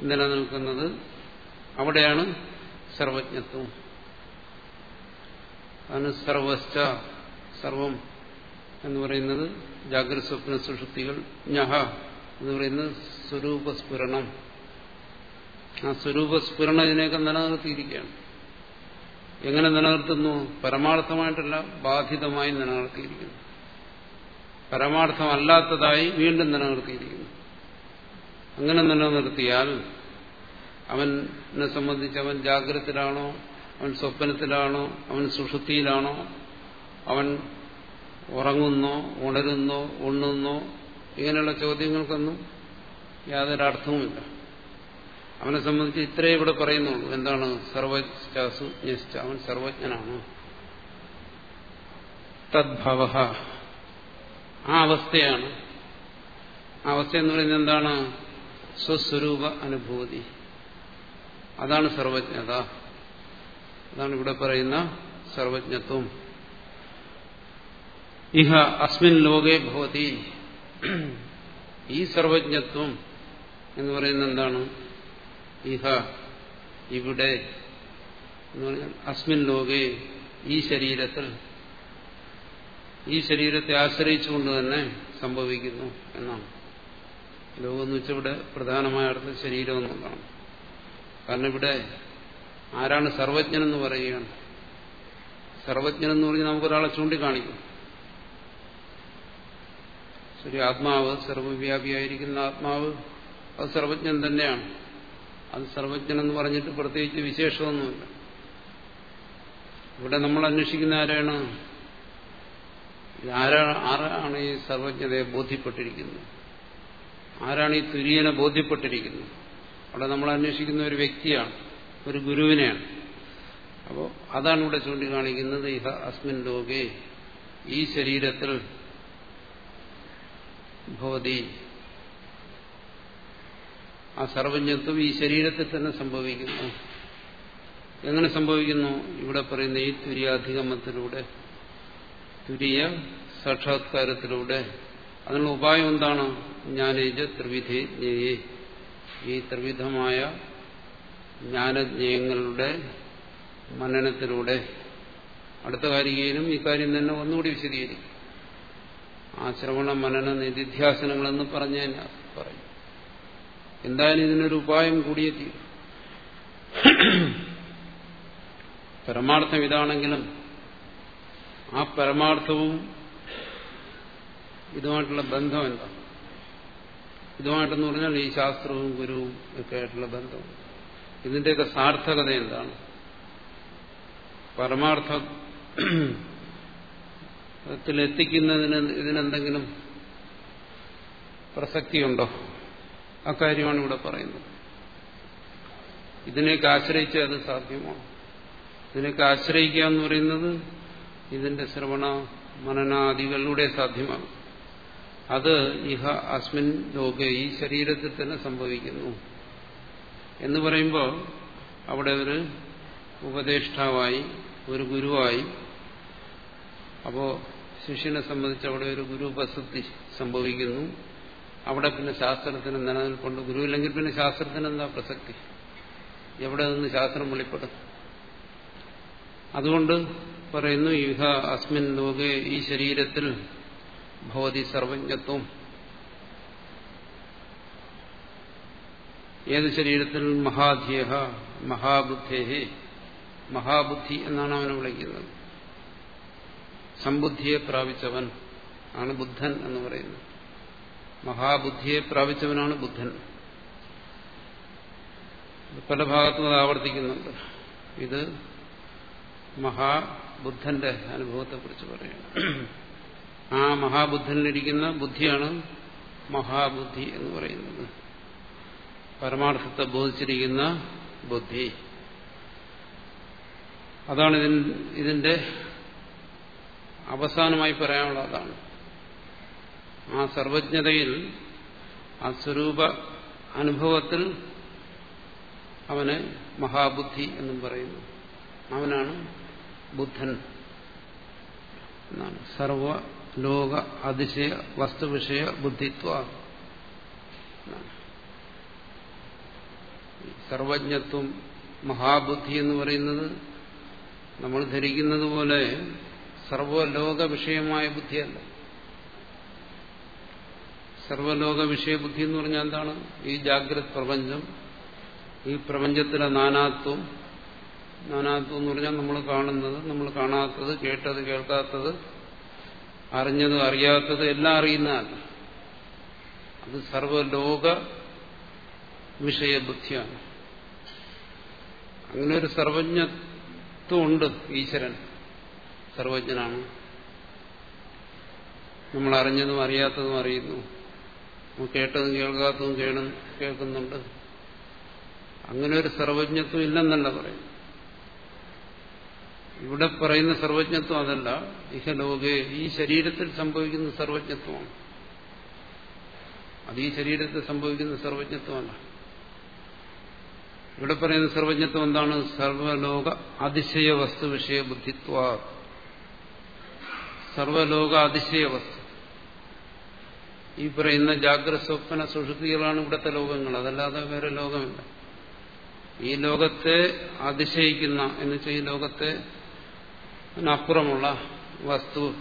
നിലനിൽക്കുന്നത് അവിടെയാണ് സർവജ്ഞത്വം. അതിന് സർവശ്ച സർവം എന്ന് പറയുന്നത് ജാഗ്രത സ്വപ്ന സുഷുപ്തികൾ ഞഹ എന്ന് പറയുന്നത് സ്വരൂപസ്ഫുരണം. ആ സ്വരൂപസ്ഫുരണം ഇതിനെയൊക്കെ നിലനിർത്തിയിരിക്കുകയാണ്. എങ്ങനെ നിലനിർത്തുന്നു? പരമാർത്ഥമായിട്ടല്ല ബാധിതമായി നിലനിർത്തിയിരിക്കുന്നു. പരമാർത്ഥമല്ലാത്തതായി വീണ്ടും നിലനിർത്തിയിരിക്കുന്നു. അങ്ങനെ നിലനിർത്തിയാൽ അവനെ സംബന്ധിച്ച് അവൻ ജാഗ്രതത്തിലാണോ അവൻ സ്വപ്നത്തിലാണോ അവൻ സുഷുതിയിലാണോ അവൻ ഉറങ്ങുന്നോ ഉണരുന്നോ ഉണ്ണുന്നോ ഇങ്ങനെയുള്ള ചോദ്യങ്ങൾക്കൊന്നും യാതൊരു അർത്ഥവുമില്ല അവനെ സംബന്ധിച്ച് ഇത്രേ ഇവിടെ പറയുന്നുള്ളൂ. എന്താണ്? സർവജ്ഞാസു ജ്ഞശ്ച അവൻ സർവജ്ഞനാണ്. തദ്ഭവ. ആ അവസ്ഥയാണ്. ആ അവസ്ഥ എന്ന് പറയുന്നത് എന്താണ്? സ്വസ്വരൂപ അനുഭൂതി. അതാണ് സർവജ്ഞത. അതാണ് ഇവിടെ പറയുന്ന സർവജ്ഞത്വം. ഇഹ അസ്മിൻ ലോകേ ഭവതി. ഈ സർവജ്ഞത്വം എന്ന് പറയുന്നത് എന്താണ്? ഇഹ ഇവിടെ എന്ന് പറഞ്ഞാൽ അസ്മിൻ ലോകേ ഈ ശരീരത്തിൽ. ഈ ശരീരത്തെ ആശ്രയിച്ചുകൊണ്ട് തന്നെ സംഭവിക്കുന്നു എന്നാണ്. ലോകം എന്ന് വെച്ചാൽ ഇവിടെ പ്രധാനമായ അർത്ഥം ശരീരം എന്നുള്ളതാണ്. കാരണം ഇവിടെ ആരാണ് സർവജ്ഞനെന്ന് പറയുകയാണ്. സർവജ്ഞനെന്ന് പറഞ്ഞ് നമുക്കൊരാളെ ചൂണ്ടിക്കാണിക്കും. ശരി ആത്മാവ് സർവവ്യാപിയായിരിക്കുന്ന ആത്മാവ് അത് സർവജ്ഞൻ തന്നെയാണ്. അത് സർവജ്ഞനെന്ന് പറഞ്ഞിട്ട് പ്രത്യേകിച്ച് വിശേഷമൊന്നുമില്ല. ഇവിടെ നമ്മൾ അന്വേഷിക്കുന്ന ആരാണ്? ആരാണ് ആരാണ് ഈ സർവജ്ഞതയെ ബോധ്യപ്പെട്ടിരിക്കുന്നത്? ആരാണ് ഈ തുര്യനെ ബോധ്യപ്പെട്ടിരിക്കുന്നത്? അവിടെ നമ്മൾ അന്വേഷിക്കുന്ന ഒരു വ്യക്തിയാണ് ഒരു ഗുരുവിനെയാണ്. അപ്പോൾ അതാണ് ഇവിടെ ചൂണ്ടിക്കാണിക്കുന്നത്. ഇഹ അസ്മിൻ ലോകെ ഈ ശരീരത്തിൽ ഭവതി. ആ സർവജ്ഞത്വം ഈ ശരീരത്തിൽ തന്നെ സംഭവിക്കുന്നു. എങ്ങനെ സംഭവിക്കുന്നു? ഇവിടെ പറയുന്ന ഈ തുര്യാധിഗമത്തിലൂടെ തുരിയ സാക്ഷാത്കാരത്തിലൂടെ. അതിനുള്ള ഉപായം എന്താണ്? ജ്ഞാനേജ ത്രിവിധേജ്ഞയെ ഈ ത്രിവിധമായ ജ്ഞാനജ്ഞേയങ്ങളുടെ മനനത്തിലൂടെ. അടുത്ത കാരികയിലും ഈ കാര്യം തന്നെ ഒന്നുകൂടി വിശദീകരിക്കും. ആ ശ്രവണ മനന നിധിധ്യാസനങ്ങളെന്ന് പറഞ്ഞു തന്നെ പറയും. എന്തായാലും ഇതിനൊരു ഉപായം കൂടിയേ തീരും. പരമാർത്ഥം ഇതാണെങ്കിലും ആ പരമാർത്ഥവും ഇതുമായിട്ടുള്ള ബന്ധം എന്താ? ഇതുമായിട്ടെന്ന് പറഞ്ഞാൽ ഈ ശാസ്ത്രവും ഗുരുവും ഒക്കെ ആയിട്ടുള്ള ബന്ധം. ഇതിന്റെയൊക്കെ സാർത്ഥകത എന്താണ്? പരമാർത്ഥത്തിലെത്തിക്കുന്നതിന് ഇതിനെന്തെങ്കിലും പ്രസക്തിയുണ്ടോ? അക്കാര്യമാണ് ഇവിടെ പറയുന്നത്. ഇതിനെയൊക്കെ ആശ്രയിച്ച് അത് സാധ്യമാണ് ഇതിനൊക്കെ ആശ്രയിക്കുക എന്ന് പറയുന്നത് ഇതിന്റെ ശ്രവണ മനനാദികളിലൂടെ സാധ്യമാകും അത് ഇഹ അസ്മിൻ ലോക ഈ ശരീരത്തിൽ തന്നെ സംഭവിക്കുന്നു എന്ന് പറയുമ്പോൾ അവിടെ ഒരു ഉപദേഷ്ടാവായി ഒരു ഗുരുവായി അപ്പോ ശിഷ്യനെ സംബന്ധിച്ച് അവിടെ ഒരു ഗുരു സംഭവിക്കുന്നു. അവിടെ പിന്നെ ശാസ്ത്രത്തിന് നിലനിൽപ്പുണ്ട്. ഗുരുവില്ലെങ്കിൽ പിന്നെ ശാസ്ത്രത്തിന് എന്താ പ്രസക്തി? എവിടെ നിന്ന് ശാസ്ത്രം വെളിപ്പെടും? അതുകൊണ്ട് പറയുന്നു യുഹ അസ്മിൻ ലോകെ ഈ ശരീരത്തിൽ ഭവതി സർവജ്ഞത്വം. ഏത് ശരീരത്തിൽ? മഹാധ്യേഹ മഹാബുദ്ധേഹേ. മഹാബുദ്ധി എന്നാണ് അവനെ വിളിക്കുന്നത്. സമ്പുദ്ധിയെ പ്രാപിച്ചവൻ ആണ് ബുദ്ധൻ എന്ന് പറയുന്നത് മഹാബുദ്ധിയെ പ്രാപിച്ചവനാണ് ബുദ്ധൻ. പല ഭാഗത്തും അത് ആവർത്തിക്കുന്നുണ്ട്. ഇത് മഹാബുദ്ധന്റെ അനുഭവത്തെക്കുറിച്ച് പറയുന്നു. ആ മഹാബുദ്ധനിലിരിക്കുന്ന ബുദ്ധിയാണ് മഹാബുദ്ധി എന്ന് പറയുന്നത്. പരമാർത്ഥത്തെ ബോധിച്ചിരിക്കുന്ന ബുദ്ധി. അതാണ് ഇതിന്റെ അവസാനമായി പറയാനുള്ള അതാണ് ആ സർവജ്ഞതയിൽ ആ സ്വരൂപ അനുഭവത്തിൽ അവന് മഹാബുദ്ധി എന്നും പറയുന്നു. അവനാണ് ബുദ്ധൻ എന്നാണ്. സർവ ലോക അതിശയ വസ്തുവിഷയ ബുദ്ധിത്വ സർവജ്ഞത്വം മഹാബുദ്ധി എന്ന് പറയുന്നത് നമ്മൾ ധരിക്കുന്നത് പോലെ സർവലോക വിഷയമായ ബുദ്ധിയല്ല. സർവലോക വിഷയബുദ്ധി എന്ന് പറഞ്ഞാൽ എന്താണ്? ഈ ജാഗ്രത് പ്രപഞ്ചം ഈ പ്രപഞ്ചത്തിലെ നാനാത്വം. നാനാത്വം എന്ന് പറഞ്ഞാൽ നമ്മൾ കാണുന്നത് നമ്മൾ കാണാത്തത് കേട്ടത് കേൾക്കാത്തത് അറിഞ്ഞത് അറിയാത്തത് എല്ലാം അറിയുന്നതല്ല. അത് സർവലോക വിഷയബുദ്ധിയാണ് അങ്ങനെ ഒരു സർവജ്ഞത്വമുണ്ട് ഈശ്വരൻ. സർവജ്ഞനാണ്. നമ്മൾ അറിഞ്ഞതും അറിയാത്തതും അറിയുന്നു. കേട്ടതും കേൾക്കാത്തതും കേളും കേൾക്കുന്നുണ്ട്. അങ്ങനെ ഒരു സർവജ്ഞത്വം ഇല്ലെന്നല്ല പറയും ഇവിടെ പറയുന്ന സർവജ്ഞത്വം അതല്ല. ഇഹലോകെ ഈ ശരീരത്തിൽ സംഭവിക്കുന്ന സർവജ്ഞത്വമാണ്. അത് ഈ ശരീരത്തിൽ സംഭവിക്കുന്ന സർവജ്ഞത്വമല്ല. ഇവിടെ പറയുന്ന സർവജ്ഞത്വം എന്താണ്? സർവലോക അതിശയ വസ്തു വിഷയ ബുദ്ധിത്വ സർവലോക അതിശയ വസ്തു ഈ പറയുന്ന ജാഗ്രത സ്വപ്ന സുഷുതികളാണ് ഇവിടുത്തെ ലോകങ്ങൾ. അതല്ലാതെ വേറെ ലോകമില്ല. ഈ ലോകത്തെ അതിശയിക്കുന്ന എന്ന് വെച്ചാൽ ഈ ലോകത്തെ അപ്പുറമുള്ള വസ്തു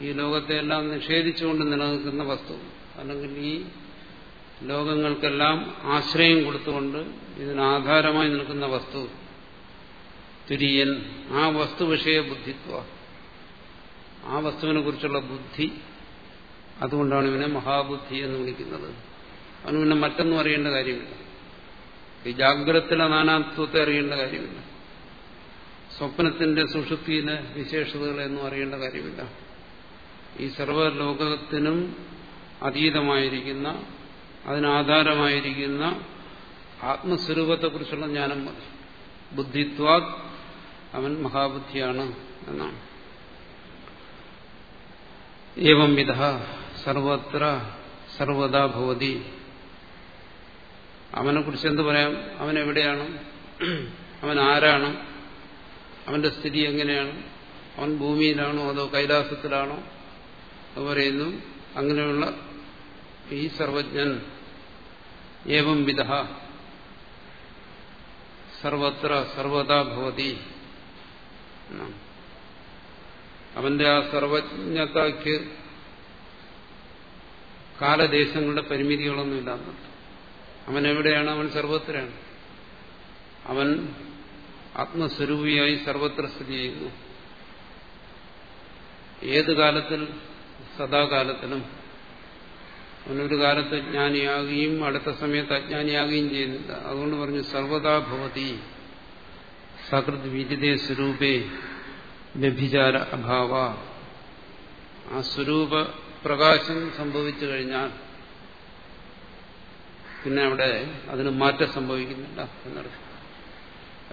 ഈ ലോകത്തെ എല്ലാം നിഷേധിച്ചുകൊണ്ട് നിലനിൽക്കുന്ന വസ്തു. അല്ലെങ്കിൽ ഈ ലോകങ്ങൾക്കെല്ലാം ആശ്രയം കൊടുത്തുകൊണ്ട് ഇതിനാധാരമായി നിൽക്കുന്ന വസ്തു. തുര്യൻ ആ വസ്തു വിഷയ ബുദ്ധിത്വ. ആ വസ്തുവിനെ കുറിച്ചുള്ള ബുദ്ധി അതുകൊണ്ടാണ് ഇവനെ മഹാബുദ്ധി എന്ന് വിളിക്കുന്നത്. അവന് പിന്നെ മറ്റൊന്നും അറിയേണ്ട കാര്യമില്ല. ഈ ജാഗ്രതത്തിലെ നാനാത്വത്തെ അറിയേണ്ട കാര്യമില്ല. സ്വപ്നത്തിന്റെ സുഷുപ്തിയിലെ വിശേഷതകളെന്നും അറിയേണ്ട കാര്യമില്ല. ഈ സർവലോകത്തിനും അതീതമായിരിക്കുന്ന അതിനാധാരമായിരിക്കുന്ന ആത്മസ്വരൂപത്തെക്കുറിച്ചുള്ള ജ്ഞാനം മതി. അവൻ മഹാബുദ്ധിയാണ് എന്നാണ്. ഏവം വിധ സർവത്ര സർവദാ ഭവതി അവനെ കുറിച്ച് എന്ത് പറയാം? അവൻ എവിടെയാണ്? അവൻ ആരാണ്? അവന്റെ സ്ഥിതി എങ്ങനെയാണ്? അവൻ ഭൂമിയിലാണോ അതോ കൈലാസത്തിലാണോ? പറയുന്നു അങ്ങനെയുള്ള ഈ സർവജ്ഞൻ ഏവം വിധ. സർവത്ര സർവതാ ഭവതി. അവന്റെ ആ സർവജ്ഞതയ്ക്ക് കാലദേശങ്ങളുടെ പരിമിതികളൊന്നുമില്ല അവൻ എവിടെയാണ് അവൻ സർവത്രയാണ്. അവൻ ആത്മസ്വരൂപിയായി സർവത്ര സ്ഥിതി ചെയ്യുന്നു. ഏത് കാലത്തിൽ? സദാകാലത്തിലും. അവനൊരു കാലത്ത് ജ്ഞാനിയാകുകയും അടുത്ത സമയത്ത് അജ്ഞാനിയാകുകയും ചെയ്യുന്നില്ല. അതുകൊണ്ട് പറഞ്ഞു സർവതാ ഭവതി സകൃത് വിജിതേ സ്വരൂപേ വ്യഭിചാര അഭാവ ആ സ്വരൂപ പ്രകാശം സംഭവിച്ചു കഴിഞ്ഞാൽ പിന്നെ അവിടെ അതിന് മാറ്റം സംഭവിക്കുന്നില്ല എന്നർത്ഥം.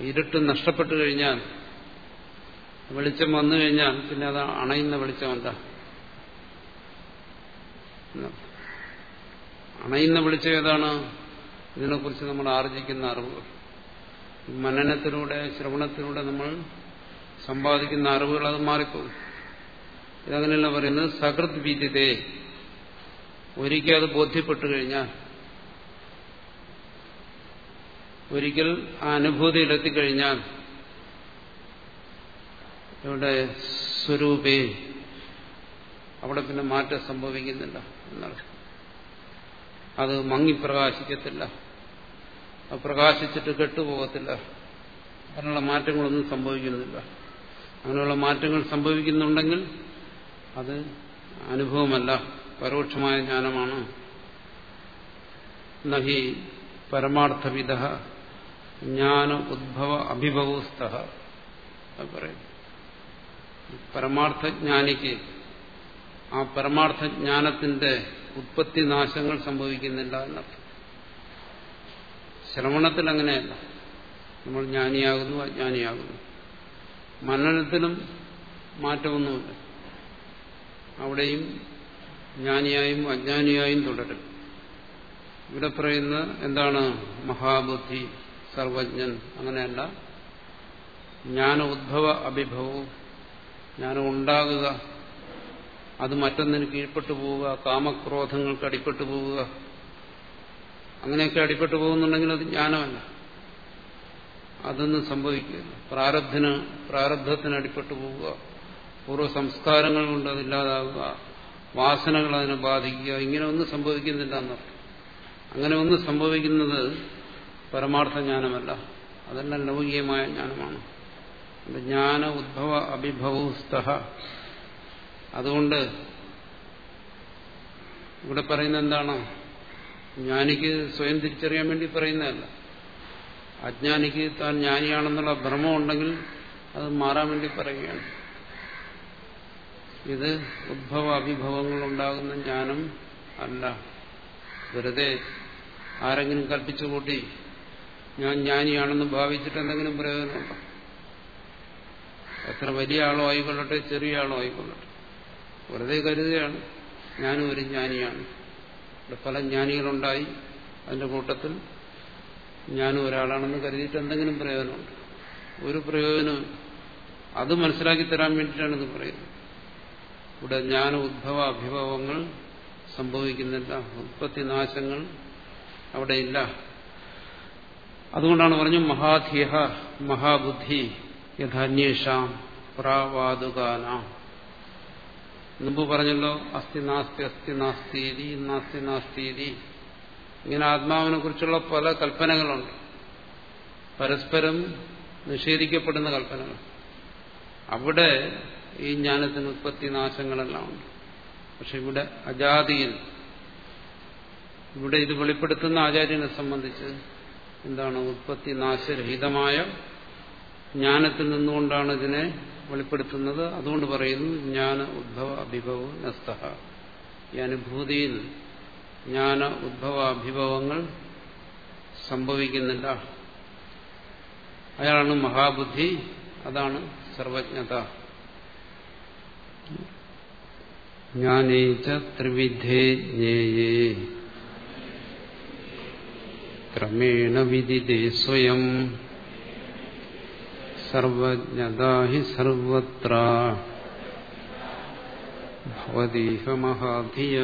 ഇരുട്ട് നഷ്ടപ്പെട്ടു കഴിഞ്ഞാൽ വെളിച്ചം വന്നു കഴിഞ്ഞാൽ പിന്നെ അത് അണയുന്ന വെളിച്ചമല്ല അണയുന്ന വെളിച്ചം ഏതാണ്? ഇതിനെക്കുറിച്ച് നമ്മൾ ആർജിക്കുന്ന അറിവുകൾ മനനത്തിലൂടെ ശ്രവണത്തിലൂടെ നമ്മൾ സമ്പാദിക്കുന്ന അറിവുകൾ അത് മാറിപ്പോകും. ഇതങ്ങനെയല്ല പറയുന്നത് സകൃത് വിദ്യതേ ഒരിക്കൽ അത് ബോധ്യപ്പെട്ടു കഴിഞ്ഞാൽ ഒരിക്കൽ ആ അനുഭൂതിയിലെത്തിക്കഴിഞ്ഞാൽ ഇവിടെ സ്വരൂപേ അവിടെ പിന്നെ മാറ്റം സംഭവിക്കുന്നില്ല എന്നർത്ഥം അത് മങ്ങിപ്രകാശിക്കത്തില്ല. അത് പ്രകാശിച്ചിട്ട് കെട്ടുപോകത്തില്ല. അങ്ങനെയുള്ള മാറ്റങ്ങളൊന്നും സംഭവിക്കുന്നില്ല. അങ്ങനെയുള്ള മാറ്റങ്ങൾ സംഭവിക്കുന്നുണ്ടെങ്കിൽ അത് അനുഭവമല്ല പരോക്ഷമായ ജ്ഞാനമാണ്. നഹി പരമാർത്ഥവിധ ജ്ഞാന ഉദ്ഭവ അഭിഭവസ്ഥ പറയും. പരമാർത്ഥജ്ഞാനിക്ക് ആ പരമാർത്ഥജ്ഞാനത്തിന്റെ ഉത്പത്തി നാശങ്ങൾ സംഭവിക്കുന്നില്ല എന്നർത്ഥം. ശ്രവണത്തിൽ അങ്ങനെയല്ല. നമ്മൾ ജ്ഞാനിയാകുന്നു അജ്ഞാനിയാകുന്നു. മനനത്തിലും മാറ്റമൊന്നുമില്ല. അവിടെയും ജ്ഞാനിയായും അജ്ഞാനിയായും തുടരും. ഇവിടെ പറയുന്ന എന്താണ് മഹാബുദ്ധി സർവജ്ഞൻ അങ്ങനെയല്ല. ജ്ഞാന ഉദ്ഭവ അഭിഭവവും ജ്ഞാനം ഉണ്ടാകുക അത് മറ്റൊന്നിന് കീഴ്പ്പെട്ടു പോവുക കാമക്രോധങ്ങൾക്ക് അടിപ്പെട്ടു പോവുക അങ്ങനെയൊക്കെ അടിപ്പെട്ടു പോകുന്നുണ്ടെങ്കിൽ അത് ജ്ഞാനമല്ല. അതൊന്നും സംഭവിക്കില്ല. പ്രാരബ്ധന് പ്രാരബ്ധത്തിന് അടിപ്പെട്ടു പോവുക. പൂർവ സംസ്കാരങ്ങൾ കൊണ്ട് അതില്ലാതാവുക വാസനകൾ അതിനെ ബാധിക്കുക. ഇങ്ങനെ ഒന്നും സംഭവിക്കുന്നില്ല എന്നർത്ഥം അങ്ങനെ ഒന്നും സംഭവിക്കുന്നത് പരമാർത്ഥ ജ്ഞാനമല്ല അതെല്ലാം ലൗകികമായ ജ്ഞാനമാണ്. ജ്ഞാന ഉദ്ഭവ അഭിഭവസ്തഹ. അതുകൊണ്ട് ഇവിടെ പറയുന്ന എന്താണ്? ജ്ഞാനിക്ക് സ്വയം തിരിച്ചറിയാൻ വേണ്ടി പറയുന്നതല്ല. അജ്ഞാനിക്ക് താൻ ജ്ഞാനിയാണെന്നുള്ള ഭ്രമം ഉണ്ടെങ്കിൽ അത് മാറാൻ വേണ്ടി പറയുകയാണ്. ഇത് ഉദ്ഭവ അഭിഭവങ്ങൾ ഉണ്ടാകുന്ന ജ്ഞാനം അല്ല. വെറുതെ ആരെങ്കിലും കൽപ്പിച്ചു കൂട്ടി ഞാൻ ജ്ഞാനിയാണെന്ന് ഭാവിച്ചിട്ട് എന്തെങ്കിലും പ്രയോജനമുണ്ടോ? എത്ര വലിയ ആളോ ആയിക്കൊള്ളട്ടെ ചെറിയ ആളോ ആയിക്കൊള്ളട്ടെ. വെറുതെ കരുതുകയാണ്. ഞാനും ഒരു ജ്ഞാനിയാണ്. ഇവിടെ പല ജ്ഞാനികളുണ്ടായി. അതിന്റെ കൂട്ടത്തിൽ ഞാനും ഒരാളാണെന്ന് കരുതിയിട്ട് എന്തെങ്കിലും പ്രയോജനമുണ്ട്. ഒരു പ്രയോജനവും അത് മനസ്സിലാക്കി തരാൻ വേണ്ടിയിട്ടാണ് ഇത് പറയുന്നത്. ഇവിടെ ജ്ഞാന ഉദ്ഭവ അഭിഭവങ്ങൾ സംഭവിക്കുന്നില്ല. ഉത്പത്തിനാശങ്ങൾ അവിടെ ഇല്ല. അതുകൊണ്ടാണ് പറഞ്ഞു മഹാധിയ മഹാബുദ്ധി യഥാന്യേഷാം പ്രാവാതുകാന മുമ്പ് പറഞ്ഞല്ലോ അസ്ഥി നാസ്തി അസ്ഥി നാസ്തീതി നാസ്തി നാസ്തീതി. ഇങ്ങനെ ആത്മാവിനെ കുറിച്ചുള്ള പല കൽപ്പനകളുണ്ട്. പരസ്പരം നിഷേധിക്കപ്പെടുന്ന കൽപ്പനകൾ. അവിടെ ഈ ജ്ഞാനത്തിന് ഉത്പത്തി നാശങ്ങളെല്ലാം ഉണ്ട്. പക്ഷെ ഇവിടെ അജാതിയിൽ ഇവിടെ ഇത് വെളിപ്പെടുത്തുന്ന ആചാര്യനെ സംബന്ധിച്ച് എന്താണ് ഉത്പത്തി നാശരഹിതമായ ജ്ഞാനത്തിൽ നിന്നുകൊണ്ടാണ് ഇതിനെ വെളിപ്പെടുത്തുന്നത്. അതുകൊണ്ട് പറയുന്നു ജ്ഞാന ഉദ്ഭവ അഭിഭവ നസ്തഹ. ഈ അനുഭൂതിയിൽ ജ്ഞാന ഉദ്ഭവാഭിഭവങ്ങൾ സംഭവിക്കുന്നില്ല. അയാളാണ് മഹാബുദ്ധി അതാണ് സർവജ്ഞത. ജ്ഞാനേച്ച ത്രിവിധേ ജ്ഞേയേ. ക്രമേണ വിദിതേ സ്വയം. സർവജ്ഞതാ ഹി സർവത്ര. ഭവതീഹ മഹാധിയ.